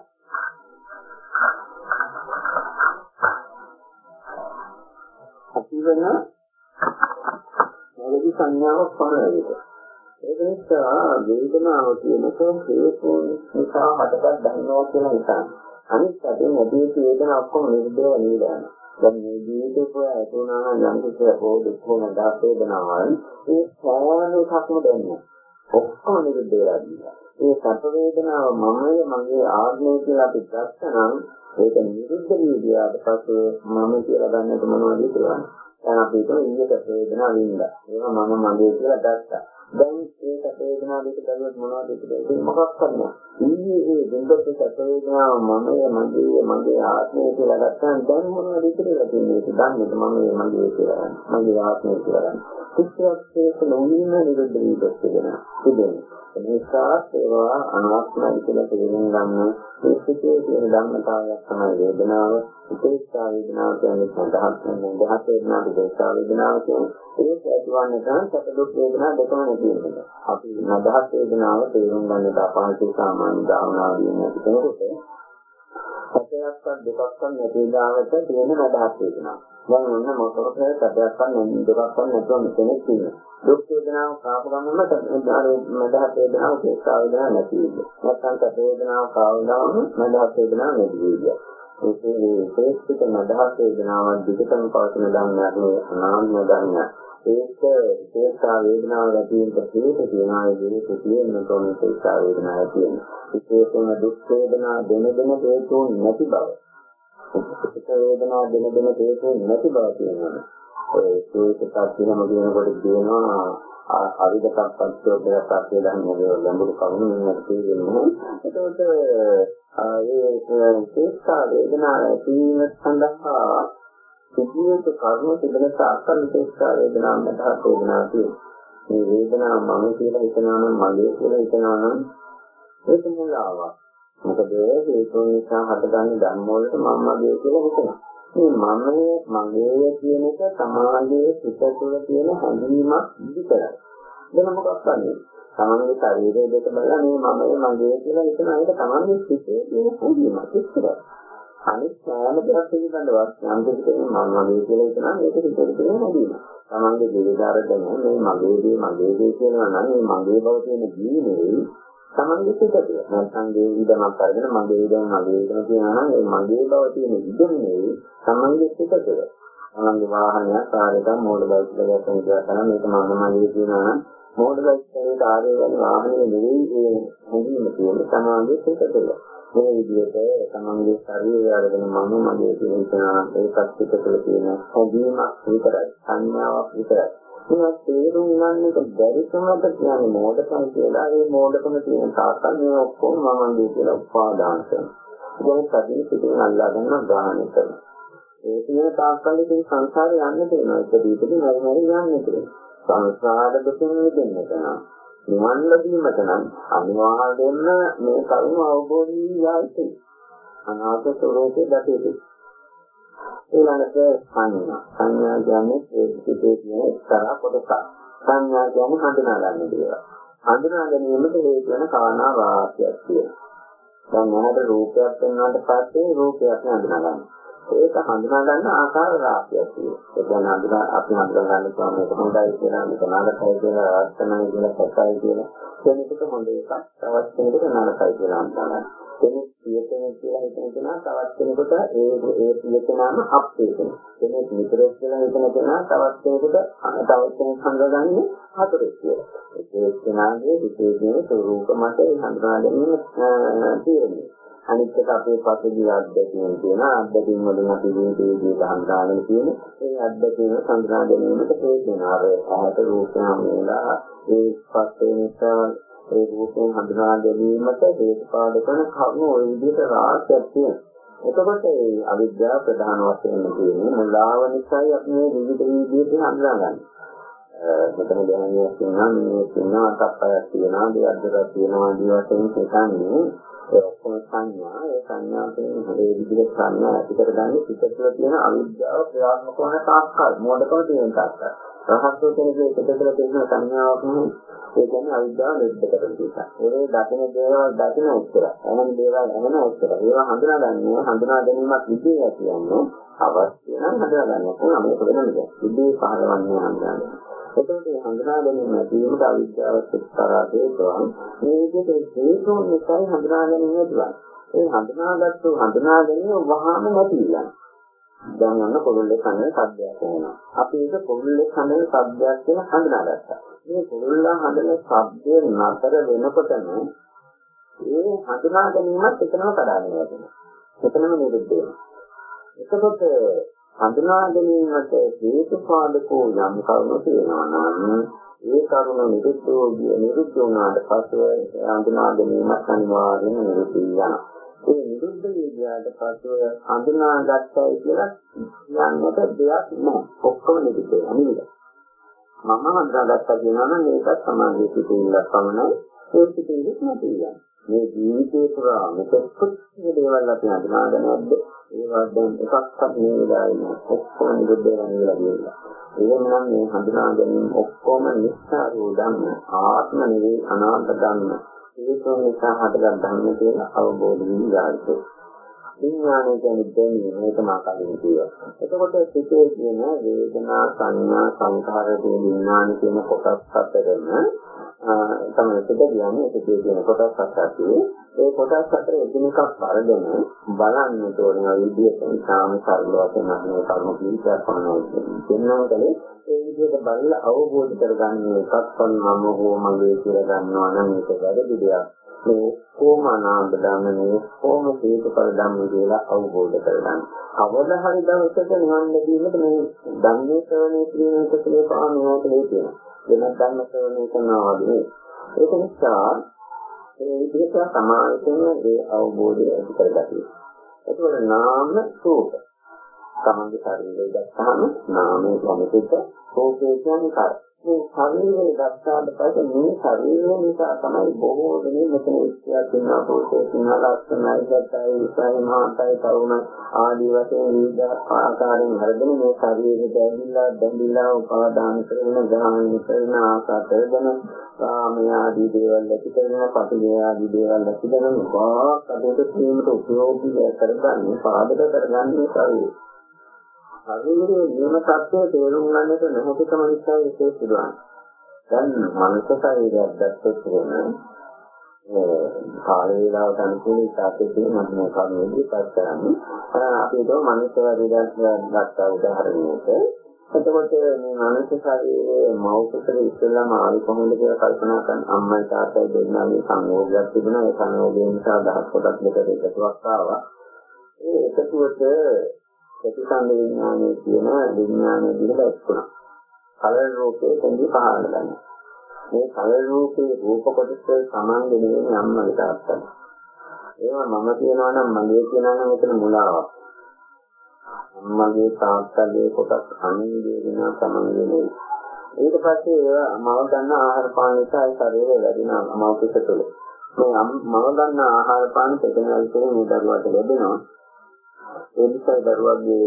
ඇතිවන වැරදි සංඥාවක් පමණයි. ඒක නිසා වේදනාව කියනක හේතුන් නිසා හටගත් ධර්මයක් කියලා හිතන්න. අනිත් අතින් නැති වේදනා ඔක්කොම නිරුද්ධව නේද? දැන් මේ ජීවිතේ පුරා ඇතුණා නම් යම් කිසි හෝ දුක් හෝ නඩා වේදනාවල් ඒ සෑම එකක්ම දැනෙනවා. ඔක්කොම නිරුද්ධ වෙලා ගියා. ඒ සැප වේදනාව මමයේ මගේ ආත්මය කියලා අපි ගත්තනම් ඒක නිරුද්ධ වී ගියාට පස්සේ මම කියලා ගන්නට මොනවද කියන්නේ? දැන් අපි හිතමු ඊයේ සැප වේදනාව වින්දා. ඒක මම මගේ කියලා ගත්තා. දැන් ඒ සැප වේදනාව දෙක බැලුවොත් මොනවද කියන්නේ? මොකක්ද නැහැ. ඊයේ ඒ දෙන්නත් සැප වේදනාව මමයේ මගේ මගේ ආත්මය කියලා ගත්තාම දැන් මොනවද කියලා තියෙන්නේ? ඒක දන්නේ මම මගේ කියලා ගන්න. මගේ ආත්මය කියලා ගන්න. කිසිවක් ඒක නොවින්න නිරුද්ධ වී ගොස් ඒ නිසා ඒවා අනාත්මයි කියලා තේරුම් ගන්න මේ සිිතේ තියෙන ධර්මතාවයක් තමයි වේදනාව. උපේක්ෂා වේදනාව කියන්නේ සඳහන් වෙන දහස් වේදනාව උපේක්ෂා වේදනාව කියන්නේ ඒක ඇතිවන්නේ තමයි සැප දුක් වේදනා දෙකම නැති වෙන එක. අපි නදහස් වේදනාව තේරුම් ගන්නට අපහසු සාමාන්‍ය ධාවනාවදී නැති කෙනෙකුට සැපයක්වත් දෙකක්වත් නැති දාවට තියෙන නදහස් වේදනාව. දැන් ඔන්න මොකද සැපයක්වත් දෙකක්වත් නැතුව මෙතන ඉන්නේ. දුක් වේදනාව කාප ගමන්ම මදහස් වේදනාව උපේක්ෂා වේදනාව නැති වෙන්නේ. නැත්නම් සැප වේදනාව කාව ගමන්ම මදහස් වේදනාව නැති වෙන්නේ. ඒකේ ශ්‍රේෂ්ඨ මදහස් වේදනාවක් දිගටම පවතින ධර්මයක් නේ අනාත්ම ධර්මයක්. ඒක විශේෂා වේදනාව ඇතිවෙන්න හේතු තියෙනවා ඒ හේතු තියෙන තෝරන විශේෂා වේදනාව තියෙන. විශේෂම දුක් වේදනා දෙන දෙන හේතු නැති බව. සුඛ වේදනා දෙන දෙන හේතු නැති බව තියෙනවා. ඒ ඒකත් කියනම කියනකොට කියනවා අවිදකක් පච්චෝදයක් අපේ ධර්මයේ ලැබුණු කවුරු මෙන්නට තියෙන්නේ. ඒකෝට ඒ විශේෂා වේදනා ඇතිවීම සඳහා සිදුවෙච්ච කර්ම තිබෙන සාකල් විශේෂ වේදනාවක් මතහත් වේදනාවක් තියෙනවා. මේ වේදනාව මම කියලා හිතනවා නම් මගේ කියලා හිතනවා නම් ඒක මුලාවක්. මොකද හේතු නිසා හටගන්න ධර්ම වලට මම මගේ කියලා හිතනවා. මේ මම මගේ කියන එක සමාජයේ සිත තුළ තියෙන හැඟීමක් විතරයි. වෙන මොකක්ද නෙවෙයි. තමන්ගේ ශරීරය දෙක බලලා මේ මම මගේ කියලා හිතන එක තමන්ගේ සිතේ තියෙන හැඟීමක් විතරයි. අනිත් සෑම දෙයක් පිළිබඳව යම් දෙයකින් මම මගේ කියලා හිතනවා මේක හිතෙන්නේ නැදීම. තමන්ගේ දෙවිදාරගෙන මේ මගේ දේ මගේ දේ කියනවා නම් මේ මගේ බව කියන ජීවිතේ තමන්ගේ සිතට නැත්නම් ගේ ඉදමක් අරගෙන මගේ ඉදම මගේ ඉදම කියනවා නම් මේ මගේ බව තියෙන ඉදමනේ තමන්ගේ සිතට. තමන්ගේ වාහනයක් කාර්යයක් මෝඩ බයික් එකක් කරන මේක මම මගේ කියනවා නම් මෝඩ බයික් එකේ කාර්යය ගැන වාහනේ නෙවෙයි ඒ හැඟීම තියෙන තමන්ගේ සිතට. මේ විදිහට තමන්ගේ ශරීරය අරගෙන මම මගේ කියන ඒකත් පිටතට තියෙන හැඟීමක් විතරයි සංඥාවක් විතරයි මේවා තේරුම් ගන්න එක බැරි කමකට කියන්නේ මෝඩකම කියලා ඒ මෝඩකම තියෙන තාක්කල් මේ ඔක්කොම මමගේ කියලා උපාදාන කරනවා ඒක කදින පිටින් අල්ලා ගන්න ගාහන කරනවා ඒ කියන තාක්කල් ඉතින් සංසාරේ යන්න දෙනවා ඒක දීපදී හරි හරි යන්න දෙනවා සංසාර දුකින් මිදෙන්නට නම් නිවන් ලැබීමට නම් අනිවාර්යයෙන්ම මේ කරුණ අවබෝධ වී යයිති. අනාගත ස්වરૂපේ දැකෙති. ඊළඟට සංඥා. සංඥා කියන්නේ ඒ පිටේ තියෙන එක්තරා කොටසක්. සංඥා කියන්නේ හඳුනා ගන්න දේවල්. හඳුනා ගැනීමට හේතු වෙන කාරණා වාක්‍යයක් තියෙනවා. දැන් මනට රූපයක් වෙනාට පස්සේ රූපයක් හඳුනා ගන්න. ඒක හඳුනා ගන්න ආකාර රාශියක් තියෙනවා. ඒ කියන්නේ හඳුනා අපි හඳුනා ගන්න පුළුවන් මේක හොඳයි කියලා, මේක නරකයි කියලා, ආස්තනයි කියලා, සැපයි කියලා. කෙනෙකුට හොඳ එකක්, තවත් කෙනෙකුට නරකයි කියලා හඳුනා කෙනෙක් ප්‍රියතම කියලා හිතන කෙනා තවත් කෙනෙකුට ඒ ඒ ප්‍රියතනම අප්‍රේත කෙනෙක් විතරක් කියලා හිතන කෙනා තවත් කෙනෙකුට තවත් කෙනෙක් හඳුනාගන්නේ හතරක් කියලා. ඒ කෙනාගේ විශේෂයෙන් ස්වરૂප මත හඳුනා ගැනීම තියෙනවා. අනිත් එක අපේ පසුගිය අත්දැකීම් තියෙන අත්දැකීම් වලින් අපි ජීවිතයේ හඳුනාගෙන තියෙන ඒ අත්දැකීම් සංග්‍රහ ගැනීමට හේතුන අර ආහත රූපයන් වේලා ඒ පස්සේ නිසා ඒ රූපයෙන් හඳුනා ගැනීමට හේතුපාදක කරන කරුණු ওই විදිහට රාශියක් තියෙනවා. එතකොට ඒ අවිද්‍යාව ප්‍රධාන වශයෙන් තියෙන්නේ මුලාව නිසායි අපි මේ විවිධ විදිහට හඳුනාගන්නේ. මෙතන දැනෙන්නේ කියනවා මේ කියනවා අතප්පයක් තියෙනවා දෙයක් දෙකක් තියෙනවා ආදී වශයෙන් හිතන්නේ ඒ ඔක්කොම සංඥා. ඒ සංඥා කියන මේ විදිහට සංඥා ඇති කරගන්නේ පිට තුළ තියෙන අවිද්‍යාව ක්‍රියාත්මක වන තාක්කල් මොඩකම තියෙන තාක්කල්. රහස්‍ය කෙනෙකුගේ පිට තුළ තියෙන සංඥාවක් නෙමෙයි ඒ කියන්නේ අවිද්‍යාව නිරුද්ධ කරන නිසා ඒ දකින දේවල් දකින උත්තර. එනම් දේවල් එනම් උත්තර. ඒවා හඳුනාගන්නේ හඳුනා ගැනීමක් විදිහට කියන්නේ අවශ්‍ය නම් හඳුනා ගන්න ඕන මේක වෙනද විදිහේ පහළවන්නේ හඳුනාගන්න එතකොට මේ හඳුනා ගැනීම නැතිවීමට අවිද්‍යාව එක්තරා හේතුවක්. මේ විදිහට හේතුන් නිසායි හඳුනා ගැනීම ඇතිවන්නේ. ඒ හඳුනාගත්තු හඳුනා ගැනීම වහාම නැති වෙනවා. දැන් යන පොළොල්ලේ කනේ සද්දයක් වෙනවා. අපි ඒක පොළොල්ලේ කනේ සද්දයක් කියලා හඳුනාගත්තා. මේ පොළොල්ලා හඳන ශබ්දය නතර වෙනකොටම ඒ හඳුනා ගැනීමත් එතනම කඩාගෙන යනවා. එතනම නිරුද්ධ වෙනවා. එතකොට හඳුනා ගැනීමට හේතුපාදකෝ යම් කරුණු තියෙනවා නම් ඒ කරුණ නිරුද්ධෝ විය නිරුද්ධ වුණාට පස්ව හඳුනා ගැනීමත් අනිවාර්යෙන් නිරුද්ධ වෙනවා. ඒ නිරුද්ධ විද්‍යාවට පස්ව හඳුනාගත්තයි කියලා යන්නට දෙයක් නෑ. ඔක්කොම නිරුද්ධ වෙනවා නේද? මම හඳුනාගත්තා කියනවා නම් මේකත් සමාධිය පිටින්ලා පමණයි ඒ පිටින්ෙත් නැති යනවා. මේ ජීවිතේ පුරා මෙතෙක් කොච්චර දේවල් අපි හඳුනාගෙන නැද්ද? ඒවා දැන් එකක්වත් මේ වෙලාවේ නෑ. ඔක්කොම නිරුද්ධ වෙනවා කියලා. එහෙනම් මේ හඳුනා ගැනීම ඔක්කොම නිස්සාරෝ ධම්ම ආත්ම නෙවේ අනාත්ම ධම්ම. ඒක නිසා හටගත් ධම්ම කියලා අවබෝධ වෙනවා. විඥානය කියන්නේ දැනීම මේක මා කලින් කිව්වා. එතකොට සිතේ කියන වේදනා සංඥා සංඛාර විඥාන කියන කොටස් හතරම තමයි සිත කියන්නේ සිතේ කියන කොටස් හතරයි. ඒ කොටස් හතර එකිනෙකක් වරගෙන බලන්න ඕනේ විදිහට සාම සරල වශයෙන් මේ කර්ම කීපයක් පනවන්නේ. කියනවානේ ඒ විදිහට බලලා අවබෝධ කරගන්න එකක් මම හෝ මගේ කියලා ගන්නවා නම් ඒක වැරදි දෙයක්. මේ කොහොම අනාගත ධර්මනේ කොහොම හේතුඵල ධර්ම කියලා අවබෝධ කරගන්න. අවද හරි දවසක නිවන් ලැබීමට මේ ධම්මේ ශ්‍රවණය කිරීම කුසලයේ පානෝට හේතුවෙනවා. වෙනත් ධර්ම ශ්‍රවණය කරනවා වගේ. ඒක නිසා ඒ විදිහට සමාජයෙන් ඒ අවබෝධය ඇති කරගන්න. ඒකවල නාම රූප. තමන්ගේ ශරීරය ගත්තාම නාමයේ සමසිත රූපේ කියන්නේ කාය. මේ ශරීරය ගත්තාට පස්සේ මේ ශරීරය නිසා තමයි බොහෝ දෙනෙක් මෙතන ඉස්සරහ තියෙනවා පොතේ තියෙනවා ලක්ෂණයි ගැටයි ඉස්සයි මහාතයි තරුණ ආදී වශයෙන් විවිධ ආකාරයෙන් හරගෙන මේ ශරීරය දැඳිලා දැඳිලා උපාදාන කරන ග්‍රහණය කරන ආකාරයෙන් කාමය ආදී දේවල් ඇති කරන පටිඝය ආදී දේවල් ඇති කරන වාක් අදට තීමට උපයෝගී කරගන්නේ පාදක කරගන්නේ ශරීරය ශරීරයේ නියම තත්ත්වය තේරුම් ගන්නට නොහැකිකම නිසා විශේෂ සිදුවන්නේ. දැන් මනස ශරීරයක් දැක්කොත් වෙන කාල වේලාවට අනුකූල ඉස්සතේ මම මේ කර්මයේදී පස් කරන්නේ. අපි ඒක මනස ශරීරයක් ගත්තා උදාහරණයකට. එතකොට මේ මනස ශරීරයේ මෞඛතර ඉස්සෙල්ලාම ආවි කොහොමද කියලා කල්පනා කරන අම්මයි තාත්තයි දෙන්නාගේ සංයෝගයක් තිබුණා. ඒ සංයෝගය නිසා දහස් කොටස් දෙකක එකතුවක් ආවා. ඒ එකතුවට ප්‍රතිසන්ද විඥානයේ කියන විඥානයේ දිහට එක්ුණා. කලර රූපේ දෙන්නේ පහළ ගන්න. මේ කලර රූපේ රූප කොටස සමාන්ගේ නෙවෙයි අම්මගේ තාත්තගේ. ඒවා මම කියනවා නම් මගේ කියනවා නම් එතන මුලාවක්. අම්මගේ තාත්තගේ කොටස් අනිගේ වෙනවා සමාන්ගේ නෙවෙයි. ඊට පස්සේ ඒවා මම ගන්න ආහාර පාන නිසා ඒ ශරීරය වැඩිනවා මව පිට තුළ. මේ මම ගන්න ආහාර පාන පෙතන විතරේ මේ දරුවාට ලැබෙනවා. ඒ නිසා දරුවගේ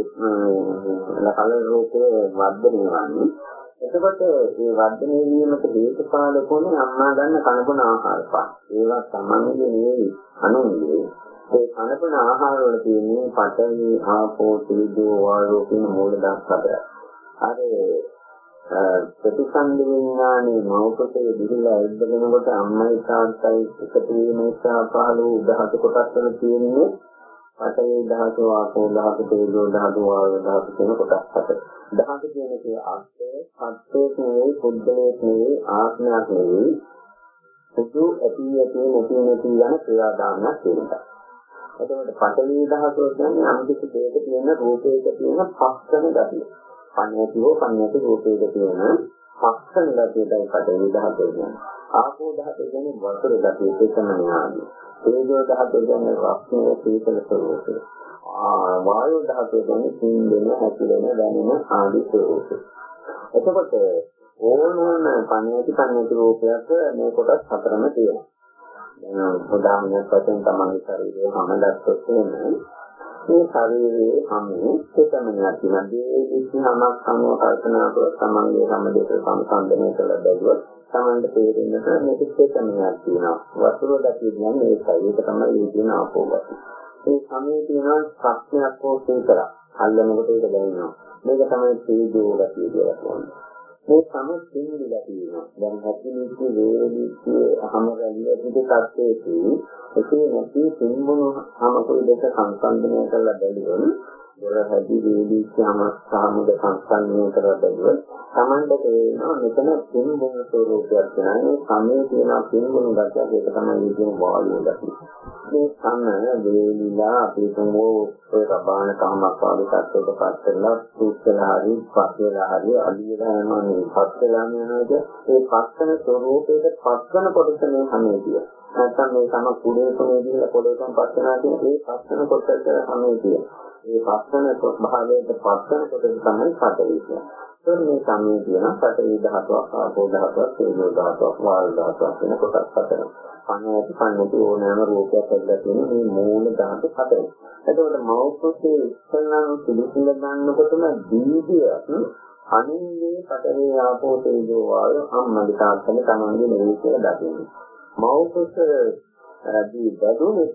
ලකල රූපේ වර්ධනය වන්නේ. එතකොට මේ වර්ධනය වීමට හේතුපාදක වුණේ අම්මා ගන්න කනබුන ආහාර පාන. ඒවා සමන්ගේ නෙවෙයි අනුන්ගේ. ඒ කනපන ආහාර වල තියෙන්නේ පඨවි ආපෝ තේජෝ වායෝ කියන මූල ධාතු හතරයි. අර ප්‍රතිසන්දි විඥානේ මෞකතේ දිවිලා ඉබ්බගෙනකොට අම්මයි තාත්තයි එකතු වීම නිසා පහළ වූ ධාතු කොටස් වල තියෙන්නේ පඨවි ධාතු ආපෝ ධාතු තේජෝ ධාතු වායෝ ධාතු කියන කොටස් හතර. ධාතු කියන එකේ අර්ථය සත්‍යයේ නෙවෙයි පුද්ගලයේ නෙවෙයි ආත්මයක් නෙවෙයි සුදු ඇති ඇති නැති නැති යන ක්‍රියාදාමයක් කියනවා. එතකොට පඨවි ධාතුව කියන්නේ අනිත් දෙයක තියෙන රූපයක තියෙන පස්සන ගතිය. පඤ්ඤතිව පඤ්ඤති රූපයක තියෙන පස්සන ගතියයි පඨවි ධාතුව කියන්නේ. ආපෝ ධාතුව කියන්නේ වතුර ගතිය ඒකමයි ආදී. තේජෝ ධාතුව කියන්නේ රස්නේ සීතල ස්වરૂපය. ආ වායෝ ධාතුව කියන්නේ සිඳෙන හැකිලෙන දැනෙන ආදී ස්වરૂපය. එතකොට ඕනෝන පඤ්ඤති පඤ්ඤති රූපයක් මේ කොටස් හතරම තියෙනවා. දැන් උදාහරණයක් වශයෙන් තමන්ගේ ශරීරයේ හැම දැක්කොත් මේ ශරීරයේ හැමේ චේතනයක් තියෙනවා. ඒ කිසිමක් සමව කල්පනා කරලා තමන්ගේ හැම දෙයක සම්සන්දනය කරලා බැලුවොත් තමන්ට තේරෙන්නට මේක චේතනයක් තියෙනවා. වතුර ගැටිය කියන්නේ ඒකයි. ඒක තමයි මේ කියන ආපෝ ගැටිය. ඒ සමයේ තියෙන ප්‍රශ්නයක් හෝ සීතලක් අල්ලනකොට ඒක දැනෙනවා. මේක තමයි තේජෝ ගැටිය කියලා කියන්නේ. මේ සම සිංහිලා තියෙනවා. දැන් හැකිලිච්ච වේලිච්ච අහම රැල්ල පිට තත්ත්වයේදී එකේ නැති සිංහුණු හමකුයි දෙක සංසන්දනය කරලා බැලුවොත් දොර හැදි වේලිච්ච අමස්සාමුද සංසන්දනය කරලා බැලුවොත් Tamanda තේරෙනවා මෙතන සිංහුණු ස්වරූපයක් තියෙනවා. සමේ තියෙන සිංහුණු ගැටයක් ඒක තමයි කියන වායුව ගැටය. මේ සම වේලිලා අපි තුමෝ ඔය රබාන කමක් වගේ තත්ත්වයකට පත් කරලා සූක්ෂලා හරි පස්සලා හරි අලියලා යනවා නේ පස්සලා යනවාද ඒ පස්සන ස්වરૂපයේ පස්සන කොටස මේ සමේ කිය. නැත්තම් මේ සම කුඩේ කොනේ දිහලා පොළොවෙන් පස්සනා කියන ඒ පස්සන කොටස සමේ කිය. ඒ පස්සන ස්වභාවයට පස්සන කොටස තමයි සතරේ කියන්නේ. ඒ මේ සමේ කියන සතරේ ධාතුවක් ආපෝ ධාතුවක් තේජෝ ධාතුවක් වායු ධාතුවක් වෙන කොටස් හතරක්. පණ්‍යති පණ්‍යති ඕනෑම රූපයක් ඇතුළත තියෙන මේ මූල ධාතු හතරයි. එතකොට මෞඛ්‍යයේ ඉස්සල්ලාම පිළිසිඳ ගන්නකොටම දීදියක් අනින්නේ පතරේ ආපෝ තේජෝ වායු අම්මගේ තාත්තගේ තමන්ගේ නෙවෙයි කියලා දකින්නේ. මෞඛ්‍යයේ දී බදුනේ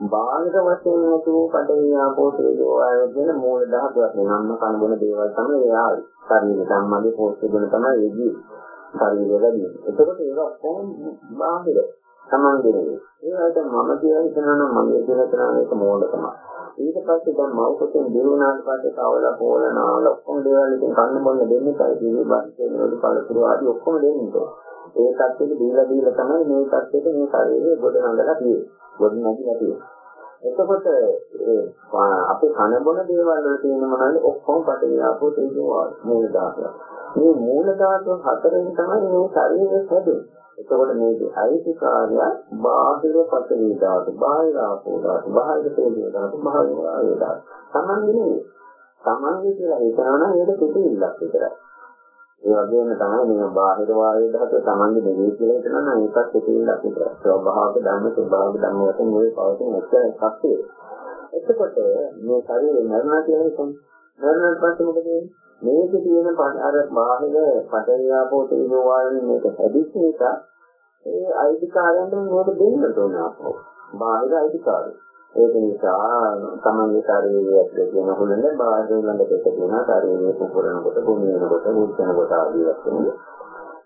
බාහිර වශයෙන් නැතුව පඩේ ආපෝ තේජෝ ආයෝ කියන මූල ධාතුවක් නම්ම කනබුන දේවල් තමයි ඒ ආවේ. ශරීර ධම්මගේ පෝෂ්‍ය ගුණ තමයි එදී. ශරීරය වැඩි. එතකොට ඒක ඔක්කොම බාහිර. සමන්දිනේ. ඒකට මම කියලා හිතනවා නම් මගේ කියලා හිතනවා ඒක මෝඩකම. ඊට පස්සේ දැන් මවකෙන් දිනුනාට පස්සේ කවලා පොළනාවල ඔක්කොම දේවල් ඉතින් කන්න බොන්න දෙන්නේ තමයි බන්සෙන් වල පළතුරු ආදී ඔක්කොම දෙන්නේ. ඒ තත්ත්වෙක දීලා දීලා තමයි මේ තත්ත්වෙට මේ ශරීරය ගොඩ නඟලා තියෙන්නේ. ගොඩ නැගිලා තියෙන්නේ. එතකොට අපි කන බොන දේවල් වල තියෙන මොනවාද ඔක්කොම පටවියාපෝ තේජෝ මූල ධාතුව. මේ මූල ධාතුව හතරෙන් තමයි මේ ශරීරය හැදෙන්නේ. එතකොට මේකේ අයිතිකාරය බාහිර පතේ ධාතු, බාහිර ආපෝ ධාතු, බාහිර තේජෝ ධාතු, බාහිර වායු ධාතු. Tamange නෙවෙයි. Tamange කියලා හිතනවා නම් ඒක පිටිල්ලක් විතරයි. ඒ වගේම තමයි මේ බාහිර වායු ධාතුව Tamange නෙවෙයි කියලා හිතනවා නම් ඒකත් පිටිල්ලක් විතරයි. ස්වභාවික ධර්ම ස්වභාවික ධර්ම වශයෙන් මේ පවතින එක එකක් එතකොට මේ ශරීරය මරණා කියලා හිතමු. මරණාට පස්සේ මොකද වෙන්නේ? මේකේ තියෙන අර බාහිර පටවියාපෝ තේජෝ වායුන් මේක හැදිච්ච නිසා ඒ අයිතිකාරයන්ට මේක දෙන්න ඕන අපෝ. බාහිර අයිතිකාරය. ඒක නිසා තමන්ගේ ශරීරයේ ඇතුලේ තියෙන හොලෙන් බාහිර ළඟට දෙක තියෙන ශරීරයේ පුපුරනකොට, ගොමිනකොට, මුල්චනකොට ආදී වශයෙන්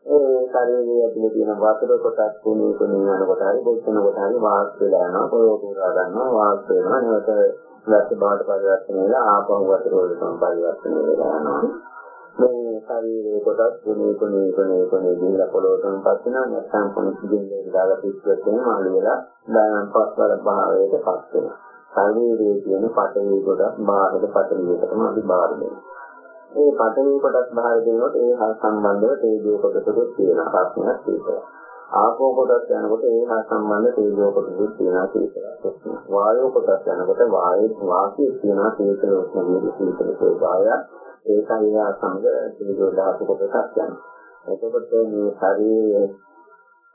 ඒ ශරීරයේ ඇතුලේ තියෙන වතුර කොටස් කුණු කුණු යනකොට හරි, බොච්චන කොට හරි වාස් වෙලා යනවා, පොරෝ පුරා ගන්නවා, වාස් වෙනවා, නැවත වැස්ස බවට පරිවර්තන වෙලා ආපහු වතුර වලට පරිවර්තන වෙලා යනවා. මේ ශරීරයේ කොටස් කුණේ කුණේ කුණේ කුණේ දිනලා පොළොවටම පස් වෙනවා නැත්නම් කොන කිදින්නේ දාලා පිස්සුවක් වෙනවා මාළු වෙලා දායන් පස්වල භාවයට පස් වෙනවා. ශරීරයේ තියෙන පටවි කොටස් බාහිර පටවියකටම අපි බාර දෙනවා. ඒ පටවි කොටස් බාහිර දෙනකොට ඒ හා සම්බන්ධව තේජෝ කොටසකුත් තියෙන ප්‍රශ්නයක් තියෙනවා. ආපෝ කොටස් යනකොට ඒ හා සම්බන්ධ තේජෝ කොටසකුත් තියෙනවා කියලා. වායෝ කොටස් යනකොට වායු වාසිය තියෙනවා තේජෝ උෂ්ණමය සීතල ස්වභාවය. ඒකයි යා සමග තේජෝ ධාතු කොටසක් යනවා. එතකොට මේ ශරීරයේ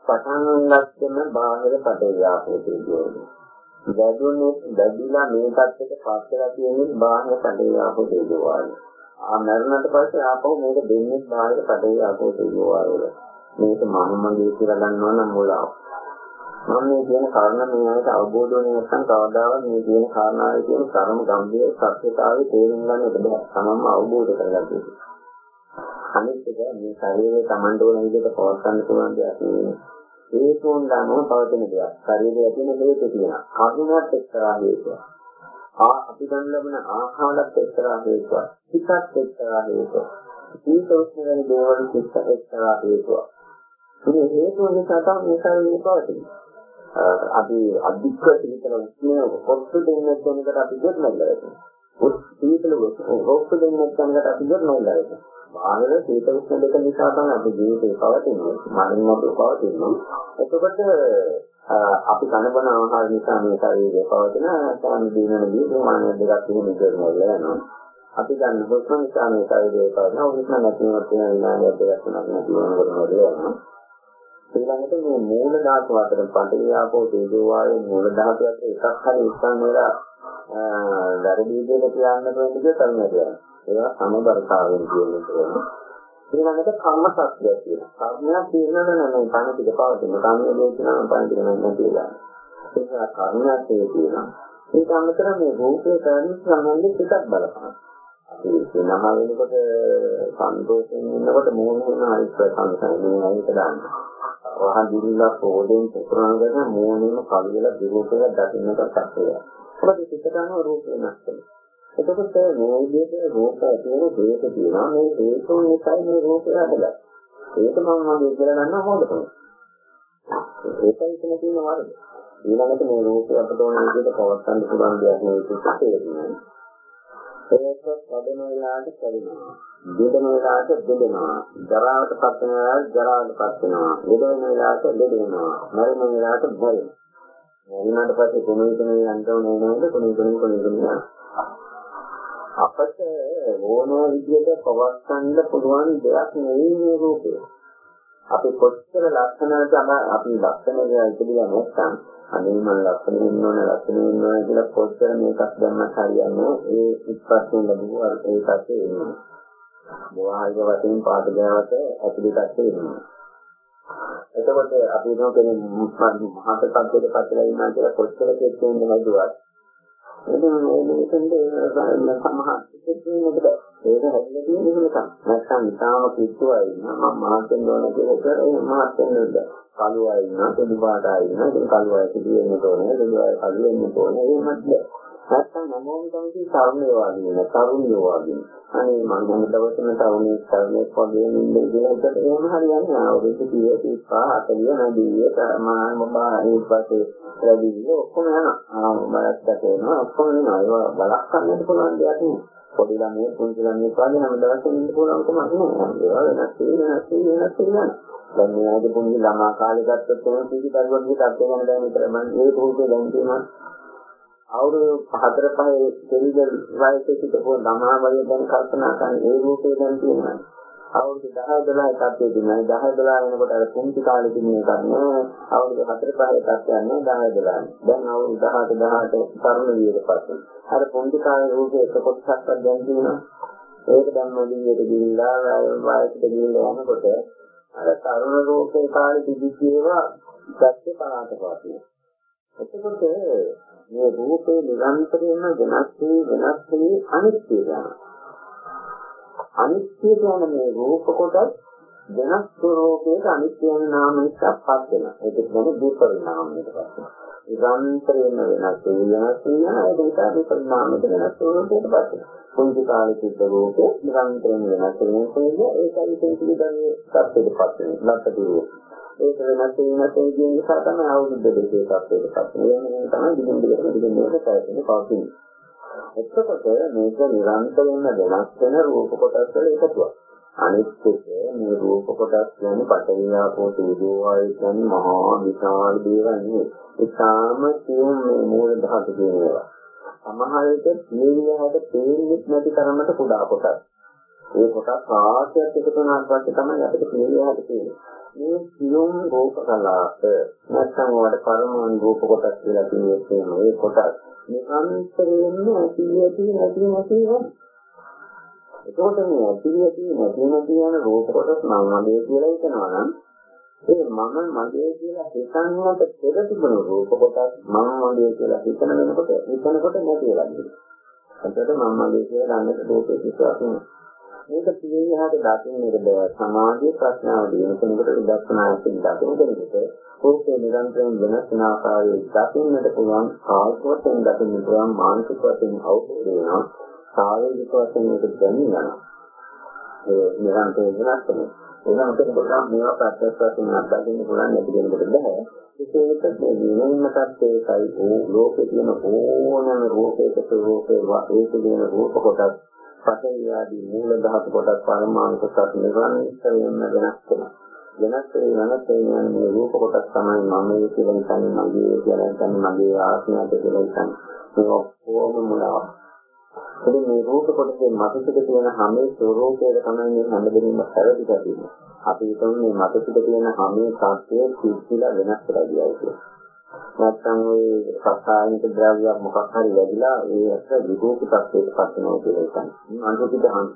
පටන් ගන්න බාහිර පටවියාපෝ තේජෝ. වැඩුණේ වැඩිලා මේ පැත්තට පස්සලා තියෙන්නේ බාහිර පටවියාපෝ තේජෝ වායු. ආ මරණයට පස්සේ ආපහු මේක දෙන්නේ බාහිර පටවියාපෝ තේජෝ වායු වල. මේක මම මගේ කියලා ගන්නවා නම් මුලාව. මම මේ කියන කාරණා මේ ආයත අවබෝධ වෙන්නේ නැත්නම් කවදාවත් මේ කියන කාරණාවේ තියෙන ධර්ම ගම්භීර සත්‍යතාවය තේරුම් ගන්න එක බෑ. තමන්ම අවබෝධ කරගන්න ඕනේ. අනිත් එක මේ ශරීරයේ Tamanට ඕන විදිහට පවත්වන්න පුළුවන් දෙයක් නෙවෙයි. හේතුන් ගන්නව පවතින දෙයක්. ශරීරයේ තියෙන හේතු තියෙනවා. කර්මයක් එක්තරා හේතුවක්. ආ අපි ගන්න ලබන ආහාරات එක්තරා හේතුවක්. හිතත් එක්තරා හේතුවක්. සීතෝෂ්ණ වෙන දේවල් සිත් එක්තරා හේතුවක්. මේ හේතුව නිසා තමයි මේ ශරීරය පවතින්නේ. අපි අධික සීතල උෂ්ණය කොටු දෙන්න දෙනකට අපි දෙන්නලා ඉන්නවා. උත් සීතල රෝග දෙන්න දෙනකට අපි දෙන්නලා ඉන්නවා. බාහිර සීතල උෂ්ණ දෙක නිසා තමයි අපි ජීවිතේ පවතින්නේ. මනින් මොකද පවතින්නේ. එතකොට අපි කන බන ආහාර නිසා මේ ශරීරය පවතින සාම දිනන දී මානව දෙකක් එහෙම ඉඳලා යනවා. අපි ගන්න හුස්ම නිසා මේ ශරීරය පවතින උෂ්ණ නැතිවෙන තියෙන විනාඩියක් දෙකක් තුනක් නැති වෙනකොට මොකද යනවා. ඊළඟට මේ මූල ධාතු අතර පඨවි ආපෝ තේජෝ වායෝ මූල ධාතු අතර එකක් හරි ඉස්සන් වෙලා වැරදි විදිහට කියන්න බෑ නේද තමයි ඒවා සමබරතාවයෙන් කියන්නේ. ඊළඟට කර්ම සත්‍යය කියනවා. කර්මයක් තියෙනවද නැහැ පණ ටික පවතින. කර්මයේ දේශනා පණ ටික නැහැ කියලා. ඒක කර්මයක් තියෙනවා. ඒක අමතර මේ රූපේ කරන සම්බන්ධ ටිකක් බලපං. අපි වෙනම වෙනකොට සන්තෝෂයෙන් ඉන්නකොට මූණේ වෙන හරි ප්‍රසන්නයි මේ ඇයිට දාන්න. වහන් දිවිලා පොඩෙන් පුරාගෙන මූණේම කලියලා දිරෝපේ දකින්නට සැකේ. මොකද පිටට යන රූපේ නැත්නම්. එතකොට මේ විදිහට රූප ඇති වෙන හේතු තියෙනවා මේ හේතුන් නිසා මේ රූපය හදලා. ඒක මම මගේ කියලා ගන්න ඕනද තමයි. ඒකයි ඉතන තියෙන වරද. ඊළඟට මේ රූපය අපට ඕන විදිහට පවත්වන්න පුළුවන් දෙයක් නෙවෙයි තේරෙන්නේ. ඒක කඩන වෙලාවට කරිනවා. දෙදෙන වෙලාවට දෙදෙනවා. ජරාවට පත් වෙන වෙලාවට ජරාවට පත් වෙනවා. දෙදෙන වෙලාවට දෙදෙනවා. මරණ වෙලාවට මරනවා. ඊළඟට පස්සේ කොමේ කොමේ යන්තෝ නේද කොමේ කොමේ කොමේ කොමේ අපට ඕන විදිහට පවත්වන්න පුළුවන් දෙයක් නෙවෙයි මේ රූපය. අපි කොච්චර ලක්ෂණවලට අපි ලක්ෂණ කියලා ඉතිරියා නැත්නම් අනේ මම ලක්ෂණ වෙන්න ඕන ලක්ෂණ වෙන්න ඕන කියලා කොච්චර මේකක් දැම්මත් හරියන්නේ ඒ ඉස්පස්යෙන් ලැබුව ඒ පැත්තේ එන්නේ. මොහායික වශයෙන් පාට ගාවට ඇතුළට එන්නේ. එතකොට අපි හිතමු කෙනෙක් මහත් පද්දේට පස්සලා ඉන්නවා කියලා කොච්චර කෙට්ටෙන්ද හැදුවත් ඉතින් මේ මිනිස්සුන්ගේ සමහර ඉතින් ඒක හැදෙලා තියෙන එක නැත්නම් ඉතාලම කිච්චුවයි ඉන්නවා. මම මාතෙන් ඕන කියලා කරේ මාතෙන් නේද කළුවයි ඉන්නවා සුදු පාටයි ඉන්නවා. ඉතින් කළුවයි සුදු වෙන්න ඕනේ සුදු අය කළු වෙන්න ඕනේ එහෙමත් නැත්නම් නමෝන් තමයි තරුණයෝ වගේ නේ තරුණයෝ වගේ. අනේ මම හැම දවසම තරුණයෙක් තරුණයෙක් වගේ ඉන්නේ කියලා හිතට එහෙම හරියන්නේ අවුරුදු 30 35 40 නැදී මාන බබා ඊට පස්සේ රැඳී ඔක්කොම යනවා. බලත්තට එනවා ඔක්කොම එනවා ඒවා බලක් ගන්නට පුළුවන් දෙයක් නෙවෙයි පොඩි ළමයි පුංචි ළමයි වගේ හැම දවසම ඉන්න පුළුවන් කමක් නෑ ඒවා වෙනස් වෙනස් වෙනස් වෙනවා දැන් මේ ආදී පුංචි ළමා කාලේ ගත්තොත් එහෙම කිසි දරුවෙකුට අත්දැක ගන්න දැන් විතර මම ඒ පුරුදු දැන් තියෙනවා අවුරුදු හතර පහේ දෙවියන් වයසේ සිටපු ළමා වගේ දැන් කල්පනා කරන ඒ රූපේ දැන් තියෙනවා. අවුරුදු 10 12 තත්ත්වයේ තියෙනවා. 10 12 වෙනකොට අර පුංචි කාලේ තියෙන එකක් නෑ. අවුරුදු 4 5 තත්ත්වයක් නෑ 10 12. දැන් අවුරුදු 18 18 තරුණ විදියට පස්සේ. අර පුංචි කාලේ රූපේ එක කොටසක් දැන් තියෙනවා. ඒක දැන් මොදියට ගිහිල්ලා වයසට ගිහිල්ලා යනකොට අර තරුණ රූපේ කාලේ තිබිච්ච ඒවා දැක්කේ පරාට පාතියි. එතකොට මේ රූපේ නිරන්තරයෙන්ම වෙනස් වී වෙනස් වී අනිත්‍ය යනවා. අනිත්‍ය කියන මේ රූප කොටස් වෙනස් ස්වરૂපයක අනිත්‍ය යන නාම නිසා පත් වෙනවා. ඒක කියන්නේ දුපරිණාමයට පස්සේ. නිරන්තරයෙන්ම වෙනස් වී වෙනස් වී යන ඒ නිසා දුපරිණාමයට වෙනස් ස්වરૂපයකට පත් වෙනවා. කුංචි කාලේ සිද්ධ රූපේ නිරන්තරයෙන් වෙනස් වෙනවා. ඒකයි ඒකයි පිළිබඳව සත්‍යයට පත් වෙනවා. ලක්ෂ ඒක වෙනස් වෙනස් කියන නිසා තමයි අවුරුද්ද දෙකේ තත්ත්වයකට පත් වෙන්නේ. තමයි දිගින් දිගටම දිගින් දිගට පැවැත්ෙන පවතින. එතකොට මේක නිරන්තරයෙන්ම වෙනස් වෙන රූප කොටස් වල එකතුවක්. අනිත් එක මේ රූප කොටස් කියන්නේ පටවියාපෝ තේජෝ වායු කියන්නේ මහා විශාල දේවල් නෙවෙයි. ඒකාම කියන මේ මූල ධාතු කියන ඒවා. සමහර විට තේින්නේ හැට තේින්නේ නැති තරමට කුඩා කොටස්. ඒ කොටස් රාශියක් එකතු වුණාට පස්සේ තමයි අපිට තේින්නේ හැට තියෙන්නේ. මේ සියුම් රූප කලාප නැත්නම් වල පරමාණු රූප කොටස් කියලා කියන්නේ මේ කොටස් නිරන්තරයෙන්ම ඇති ඇති නැති නැති වෙනවා. එතකොට මේ ඇති ඇති නැති නැති යන රූප කොටස් නම් වගේ කියලා හිතනවා නම් ඒ මම මගේ කියලා හිතන්නට පෙර තිබුණු රූප කොටස් මම මගේ කියලා හිතන වෙනකොට හිතනකොට නැති වෙලා ගිහින්. එතකොට මම මගේ කියලා ගන්නට රූපේ කිසිවක් නෑ. මේක පිළිගහට දකින්නට බෑ. සමාධියේ ප්‍රශ්නාව දින කෙනෙකුට විදර්ශනායෙන් දකින්න කෙනෙකුට රූපේ නිරන්තරයෙන් වෙනස් වෙන ආකාරයේ දකින්නට පුළුවන් කායික වශයෙන් දකින්න පුළුවන් මානසික වශයෙන් අවබෝධ වෙනවා. ශාරීරික වශයෙන් මේක දැනෙනවා. ඒ නිරන්තරයෙන් වෙනස් වෙනවා. එනම් කෙනෙකුට මේවා ප්‍රත්‍යක්ෂ වශයෙන් අත්දකින්න පුළුවන් නැති කෙනෙකුට බෑ. විශේෂයෙන්ම මේ වෙනින්ම තත්ත්වයකයි ඕ ලෝකේ තියෙන ඕනෑම රූපයක ස්වરૂපේ වාසේ තියෙන රූප කොටස් පඨවි ආදී මූල ධාතු කොටස් පරමාණු කොටස් නිරන්තරයෙන්ම වෙනස් වෙනවා. වෙනස් වෙන වෙනස් වෙන මේ රූප කොටස් තමයි මම කියලා හිතන්නේ මගේ කියලා හිතන්නේ මගේ ආත්මය කියලා හිතන්නේ. මේ ඔක්කොම මුලාවක්. ඉතින් මේ රූප කොටසේ මතකද තියෙන හැමේ ස්වરૂපයක තමයි මේ හැමදෙනින්ම පැවතිලා තියෙන්නේ. අපි හිතමු මේ මතකද තියෙන හැමේ සත්‍යය කිසිලා වෙනස් කරලා ගියා කියලා. නැත්නම් ওই රසායනික ද්‍රව්‍යයක් මොකක් හරි වැඩිලා ඒ අත විකෝප තත්ත්වයකට පත් වෙනවා කියලා හිතන්නේ. අනුකූපිත හම්.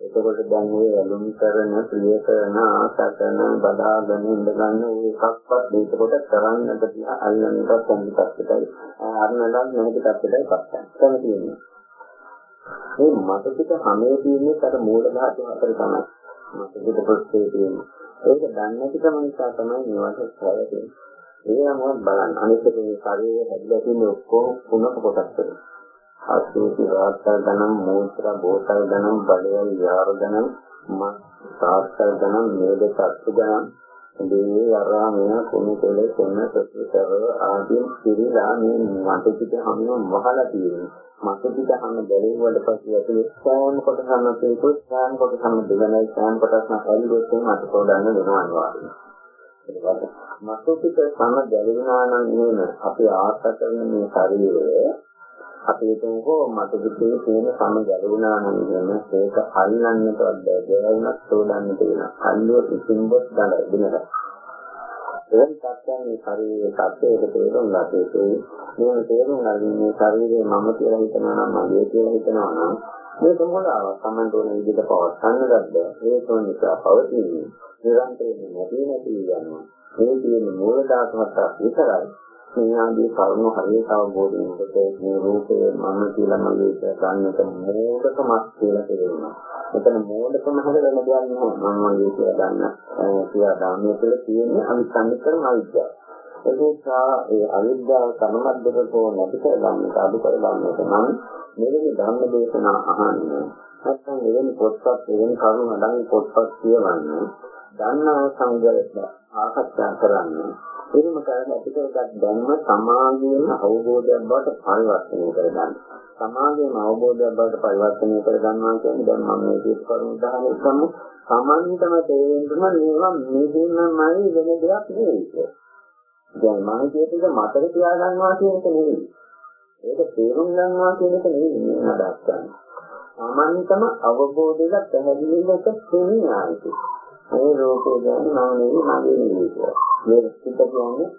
එතකොට දැන් ඔය ඇලුම් කරන, ප්‍රිය කරන, ආශා කරන, බදාගෙන ඉඳ ගන්න ඔය එකක්වත් මේකට කරන්නට තියා අල්ලන්නට සම්පූර්ණයි. අරනලක් නැති තත්ත්වයකටපත් වෙනවා. තියෙන්නේ. මේ මතකිත හැමේ තියෙන්නේ අර මූල ධාතු අතර තමයි. මතකිත ප්‍රස්තේ තියෙන්නේ. ඒක දන්නේ නැතිකම නිසා තමයි මේවට ප්‍රයත්න. ඒ අනුව බලන්න. අනිත් මේ ශරීරය හැදිලා තියෙන ඔක්කොම කුණක කොටස් වල. ආසීති රාත්තල් ධනම් මූත්‍රා බෝතල් ධනම් බලයයි යාර ධනම් මස් සාත්තල් ධනම් මේද සත්තු ධනම් මේ අරාමය කුණු කෙල කෙන සතුටව ආදී පිළිලා මේ මතකිත හැමෝම වහලා තියෙනවා. මතකිත හැම බැලුවට පස්සේ ඇතුලේ සෑම කොටසම තේකුත් සෑම කොටසම දෙගනයි සෑම කොටසම ඇල්ලුවොත් මත පොඩන්න වෙනවා අනිවාර්යයෙන්. මතකිත සම ගැලවෙනා නම් නෙමෙයි අපි ආශා කරන මේ ශරීරය අපි හිතමුකෝ මතකිතේ තියෙන සම ගැලවෙනා නම් නෙමෙයි ඒක අල්ලන්නටවත් බැහැ. ගැලවුණත් තෝඩන්න තියෙනවා. අල්ලුව කිසිම්බොත් දඩ දිනකට. එවැනි තත්ත්වයන් මේ ශරීරයේ තත්ත්වයක තේරුම් ගත්තේ මේ තේරුම් ගන්න මේ ශරීරය මම කියලා හිතනවා නම් මගේ කියලා හිතනවා නම් මේ සම්බෝධාව සම්මන්ත වන විදිහට පවත්න්න ගන්න ඒක නිසා පවතින්නේ නිරන්තරයෙන් නැති නැති යනවා. මේ කියන මූල ධාතු හතක් විතරයි. මේ ආදී කරුණු හරියට අවබෝධ වෙනකොට මේ රූපය මම කියලා මගේ කියලා ගන්නට මෝඩකමක් කියලා කියනවා. එතන මෝඩකම හැදෙන්න දෙයක් නෑ මම මගේ කියලා ගන්න කියලා ධාමයේ තුළ තියෙන අනිත්‍යකරම අවිද්‍යාව. ඒ නිසා ඒ අවිද්‍යාව සමමද්දකෝ නැති කර ගන්නට අඩු කර ගන්නට නම් මෙවැනි ධර්ම දේශනා අහන්න නැත්නම් මෙවැනි පොත්පත් මෙවැනි කරුණු හදන් පොත්පත් කියවන්න දන්නා සංගලත ආකච්ඡා කරන්න එහෙම කරන අපිටවත් ධර්ම සමාධියෙන් අවබෝධයක් බවට පරිවර්තනය කර ගන්න. සමාධියෙන් අවබෝධයක් බවට පරිවර්තනය කර ගන්නවා කියන්නේ දැන් මම මේ කියපු කරුණු උදාහරණයක් ගන්න. සමන්තම තේරෙන්නම මේවා මෙදිනමයි වෙන දෙයක් නෙවෙයි. දැන් මම කියපේක මතක තියා ගන්නවා කියන එක නෙවෙයි. ඒක තේරුම් ගන්නවා කියන එක නෙවෙයි මම අදහස් කරන්නේ. සමන්තම අවබෝධයක් පැහැදිලිවක තේරුම් ගන්නවා. මේ ලෝකේ ගැන මම නෙවෙයි මගේ නෙවෙයි කියලා. මේ සිත කියන්නේ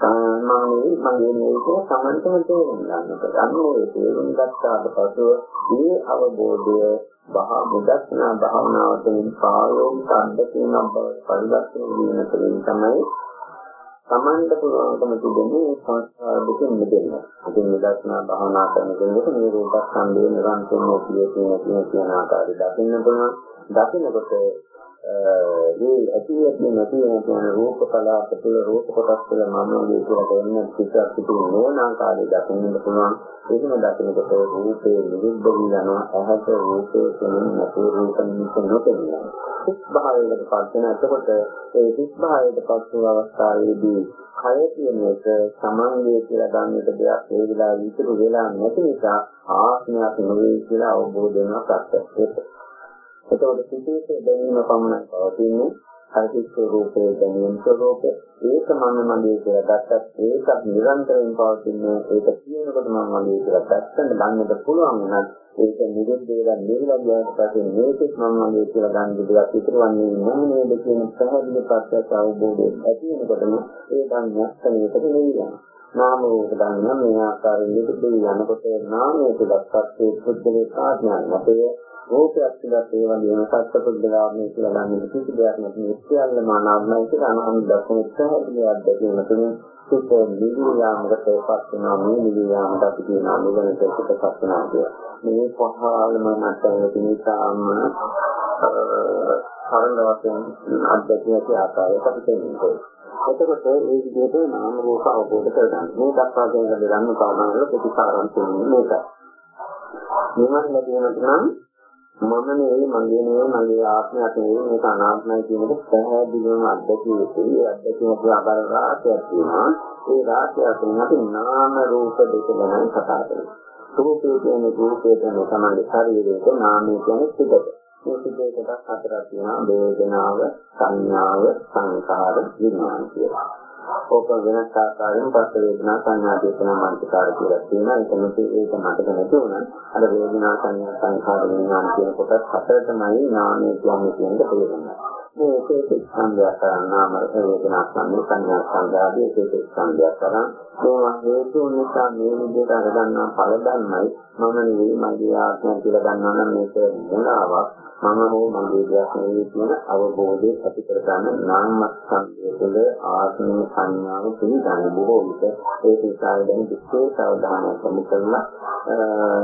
සාමාන්‍යයෙන් මගේ නෙවෙයි කියලා සමන්තම තේරුම් ගන්නකොට. අන්න ඒ තේරුම් ගත්තාට පසුව මේ අවබෝධය බහ මුදස්නා භාවනාවෙන් පාරෝම් සම්දකින බව පරිවර්තන වීම තුළින් තමයි තමන්ට පුළුවන්කම තිබෙන්නේ සංස්කාර දෙකෙන් මිදෙන්න. ඉතින් නිදර්ශනා භාවනා කරන කෙනෙකුට මේ රූපස්කන්ධය නිරන්තරයෙන්ම කිය කියන කියන ආකාරය දකින්න පුළුවන්. දකින්නකොට මේ ඇති ඇති නැති වෙන රූප කලාප තුළ රූප කොටස් තුළ මනෝමය කියලා දෙන්න පිටක් පිටින් නොවන ආකාරය දකින්න පුළුවන්. ඒකම දකිනකොට රූපේ නිරුද්ධ වී යනවා. ඇහැට රූපේ කෙනෙක් නැති රූප නිමිති නොපෙනෙනවා. සිත් භාවයකට පත් වෙන එතකොට ඒ සිත් භාවයට පත් වූ අවස්ථාවේදී කය කියන එක සමාංගය කියලා ගන්නට දෙයක් ඒ වෙලාවේ ඉතුරු වෙලා නැති නිසා ආත්මයක් නෙවෙයි කියලා අවබෝධ වෙනවා ප්‍රත්‍යක්ෂයට එතකොට සිතේ දැනීම පමණයි පවතින්නේ. අනිත් ස්වરૂපයේ දැනීම ස්වરૂපය ඒක මම මගේ කියලා ගත්තත් ඒකත් නිරන්තරයෙන් පවතින්නේ. ඒක කියනකොට මම මගේ කියලා දැක්කම ගන්නට පුළුවන් නම් ඒක නිරුද්ධ වෙලා නිර්වඥයට පස්සේ මේකත් මම මගේ කියලා ගන්න දෙයක් ඉතුරුවන්නේ නැහැ නේද කියන පැහැදිලි ප්‍රත්‍යක්ෂ අවබෝධය ඇති වෙනකොටම ඒ ධර්මයක් නෙවෙයි නාම රූප ධර්ම මේ ආකාරයෙන් නිරුද්ධ වෙනකොට නාමයේ දක්වත් පුද්ගලික ආඥාවක් අපේ රූපයක් කියලා ඒ වගේම සත්පුද්ගලාමයේ කියලා ගන්න කිසි දෙයක් නැති සියල්ලම අනාත්මයි කියලා අනුන් දක්වන ඉස්සහදී අධ්‍යයනය තුළින් සිත නිවියාමකට පත් වෙනවා මේ නිවියාමට අපි කියන අනුගමනයට පිටපත් වෙනවා කිය. මේ පහළම මට්ටමේ තිනිසාම සරල වශයෙන් අධ්‍යයනයේ ආකාරයට අපි තේරුම් එතකොට ඒ විදිහට නාම රූප අවබෝධ කරගන්න. මේ දක්වා දෙන දන්න කාරණාවල ප්‍රතිකාරම් තියෙන්නේ මේකයි. නිවන් ලැබීමට නම් මම නෙවෙයි මගේ නෙවෙයි මගේ ආත්මයක් නෙවෙයි මේක අනාත්මයි කියන එක පැහැදිලිවම අත්දැකිය යුතුයි. ඒ අත්දැකීම ප්‍රාකාර රාශියක් තියෙනවා. ඒ රාශිය අතරින් අපි නාම රූප දෙක ගැන කතා කරනවා. රූපේ කියන්නේ රූපේ කියන තමයි ශරීරයේ නාමය කියන්නේ සිතට. මේ සිතේ කොටස් හතරක් තියෙනවා. වේදනාව, සංඥාව, සංකාර, විඥාන කියලා. ඕක වෙනස් ආකාරයෙන් පස්ස වේදනා සංඥා දේශනා මනසකාර කියලා තියෙනවා. ඒක නෙමෙයි ඒක මතක නැති වුණා. අර වේදනා සංඥා සංඛාර විඥාන කියන කොටස් හතරටමයි නාමය කියන්නේ කියන එක තේරෙන්නේ. මේ ඒකේ සංඥා කරනාම වේදනා සංඥා සංඥා සංඥාදී ඒකේ සංඥා කරන මේවා හේතු නිසා මේ විදිහට අරගන්නා ඵල ධර්මයි මම නෙවෙයි මගේ ආත්මය කියලා ගන්නවා නම් මේක මොනාවක් මම හෝ මගේ දෙයක් නෙවෙයි කියන අවබෝධය ඇති කරගන්න නාමස්කන්ධය තුළ ආත්ම සංඥාව පිළිගන්න බොහෝ විට ඒ නිසා දැන් විශේෂ අවධානයක් යොමු කරලා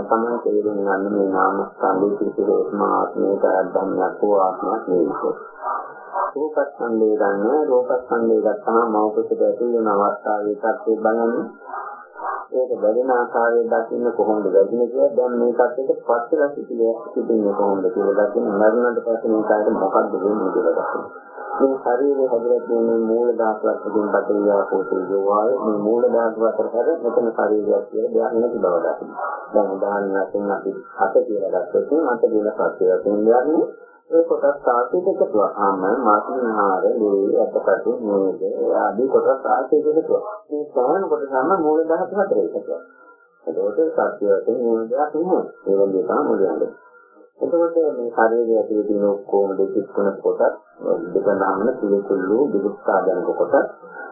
තමයි තේරුම් ගන්න මේ නාමස්කන්ධයේ පිළිතුරේම ආත්මයට ධර්මයක් හෝ ආත්මයක් නෙවෙයි. රූපස්කන්ධය ගන්න රූපස්කන්ධය ගත්තම මෞකසට ඇතුල් වෙන අවස්ථාවේ තත්ත්වය බලන්නේ ඒක බැරින ආකාරයෙන් දකින්න කොහොමද බැරිනේ කියලා දැන් මේ කට්ටියට පස්සෙලා සිටින්නේ සිටින්නේ කොහොමද කියලා දකින්න මරණයට පස්සේ මේ කායට මොකක්ද වෙන්නේ කියලා දකින්න. මේ ශරීරය හැදලා තියෙන මූල ධාතුවක් තුලින් බටලියා පොතේ වාය මේ මූල ධාතුව අතර හැර මෙතන ශරීරයක් කියලා දෙයක් නැති බව දකින්න. දැන් උදාහරණයක් වශයෙන් අපි අත කියලා ගත්තොත් අත කියන සත්‍යය වශයෙන් යන්නේ ඒ කොටස් සාහිත්‍ය එකතුවක්. ආම මාසිනහාර, ලේ, අතපටු, නේද ආදී කොටස් සාහිත්‍ය එකතුවක්. මේ සාහන කොටසම මූල ධාතු හතර එකතුවක්. එතකොට සත්‍ය වශයෙන් මූල ධාතු නෙමෙයි. ඒ වගේ තමයි මූල ධාතු. එතකොට මේ ශරීරය ඇතුලේ තියෙන ඔක්කොම දෙකක් තුන කොටස් දෙක නාමන පිළිකුල්ලු විදුස්සා දැනක කොටස්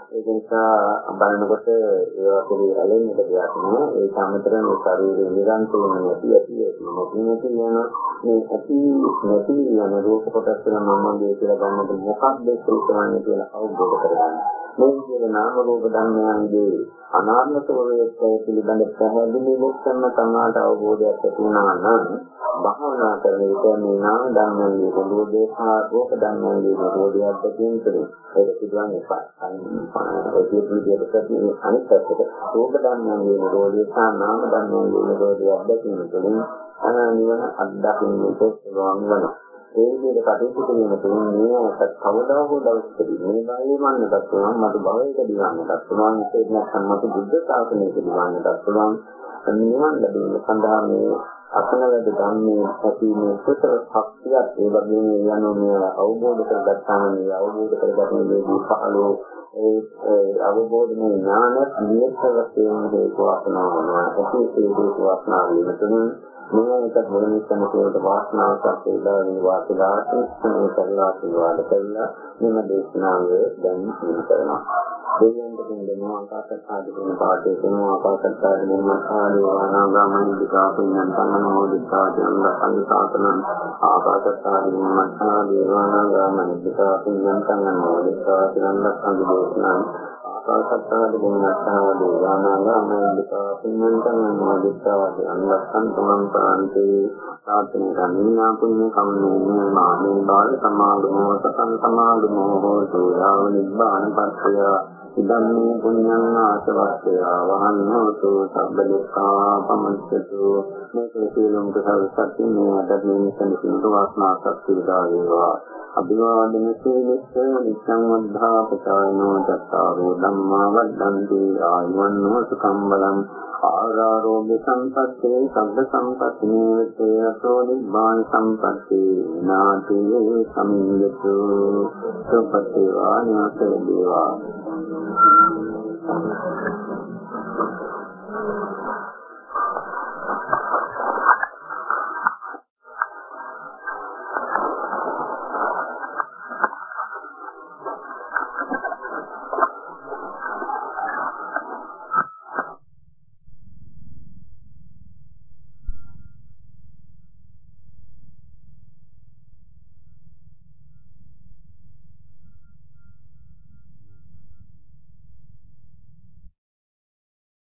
ඒක නිසා බලනකොට ඒවා පොඩි ඇලෙන්නට දෙයක් නෑ ඒ සම්මතර මේ ශරීරයේ නිරන්තරයෙන් නැති ඇති ඇති නැති නැති යන මේ ඇති නැති යන රූප කොටස් වල මමගේ කියලා ගන්නකොට මොකක්ද ඒකවන්නේ කියලා අවබෝධ කරගන්න. මේ විදිහේ නාම රූප ධර්මයන්ගේ අනාත්ම ස්වභාවය පිළිබඳ පැහැදිලි ලක්ෂණ සමාත අවබෝධයක් ඇති වුණා නම් භාවනා කරන විට මේ නාම ධර්මයන්ගේ පොළොදේශා රූප ධර්මයන්ගේ පොළොදේශයක් තියෙනවා. ඒක සිදුවන්නේ ඒ විදිහට ප්‍රතිනේ අනිත් පැත්තට රූප ධර්මයන්ගේ නිරෝධය සහ නාම ධර්මයන්ගේ නිරෝධය අධ්‍යක්ෂණය තුළින් නිවන අත්දකින්නට පුළුවන් වෙනවා. ඒ විදිහට කටයුතු කිරීම තුළින් මේකට කවදා හෝ දවසකදී මේ භවයේ මන්නටත් පුළුවන් මතු භවයක දිවන්නටත් පුළුවන් ඒක නැත්නම් මතු බුද්ධ ශාසනයක දිවන්නටත් පුළුවන් නිවන් ලැබීම සඳහා මේ අසනවැද ධම්මේ ඇතිනේ සුතර ශක්තියක් ඒ වගේම යනෝමිය අවබෝධ කරගත්තාම මේ අවබෝධ කරගන්න මේදී පහළෝ ඒ අවබෝධනේ ඥාන නියත වශයෙන් හේතු වාසනාව වෙනවා. ඇති හේතු වාසනාව වෙනතුන් මේකට මොනින් කරන කේට වාසනාවක් වේදා වෙන වාසනාවට මේ කරලා ආශිර්වාද කරලා මෙම දේශනාව දැන් ඉන්න කරනවා දෙවියන්ට දෙන්නේ ආකාශත් ආදී පාඩේ කරන ආකාශත් ආදී මහාදී වානාගාමී විකාපියන් තනනෝ දිස්සාදයන් සංසාතනං ආකාශත් ආදී මහාදී වානාගාමී විකාපියන් තනනෝ දිස්සාදයන් සංසාතනං ආකාශත් ආදී මහාදී වානාගාමී විකාපියන් තනනෝ දිස්සාදයන් සංසාතනං සාතන ගන්නා පුඤ්ඤ කම්මේ මානේ බාල සමාගමෝ සතං සමාගමෝ හෝතු යාව නිබ්බාන පස්සය ඉදම්මේ පුඤ්ඤං ආසවස්සය වහන්නෝතු සබ්බ දුක්ඛා පමච්චතු මේක සියලුම කුසල සත්‍ය මේ අද මේ සම්පූර්ණ වාසනා සත්‍ය විදා වේවා. අභිවාදන සීලස්ස නිච්ඡං වද්ධා පචායනෝ චත්තාරෝ ධම්මා වද්දන්ති. ආයුවන්නෝ සුඛං බලං ආරාරෝභ සංපත්තේ සබ්බ සංපත්තිනේතේ අසෝ නිබ්බාන සංපත්තේ නාතියේ සම්යතු සුපතිවා නාතේ දේවා.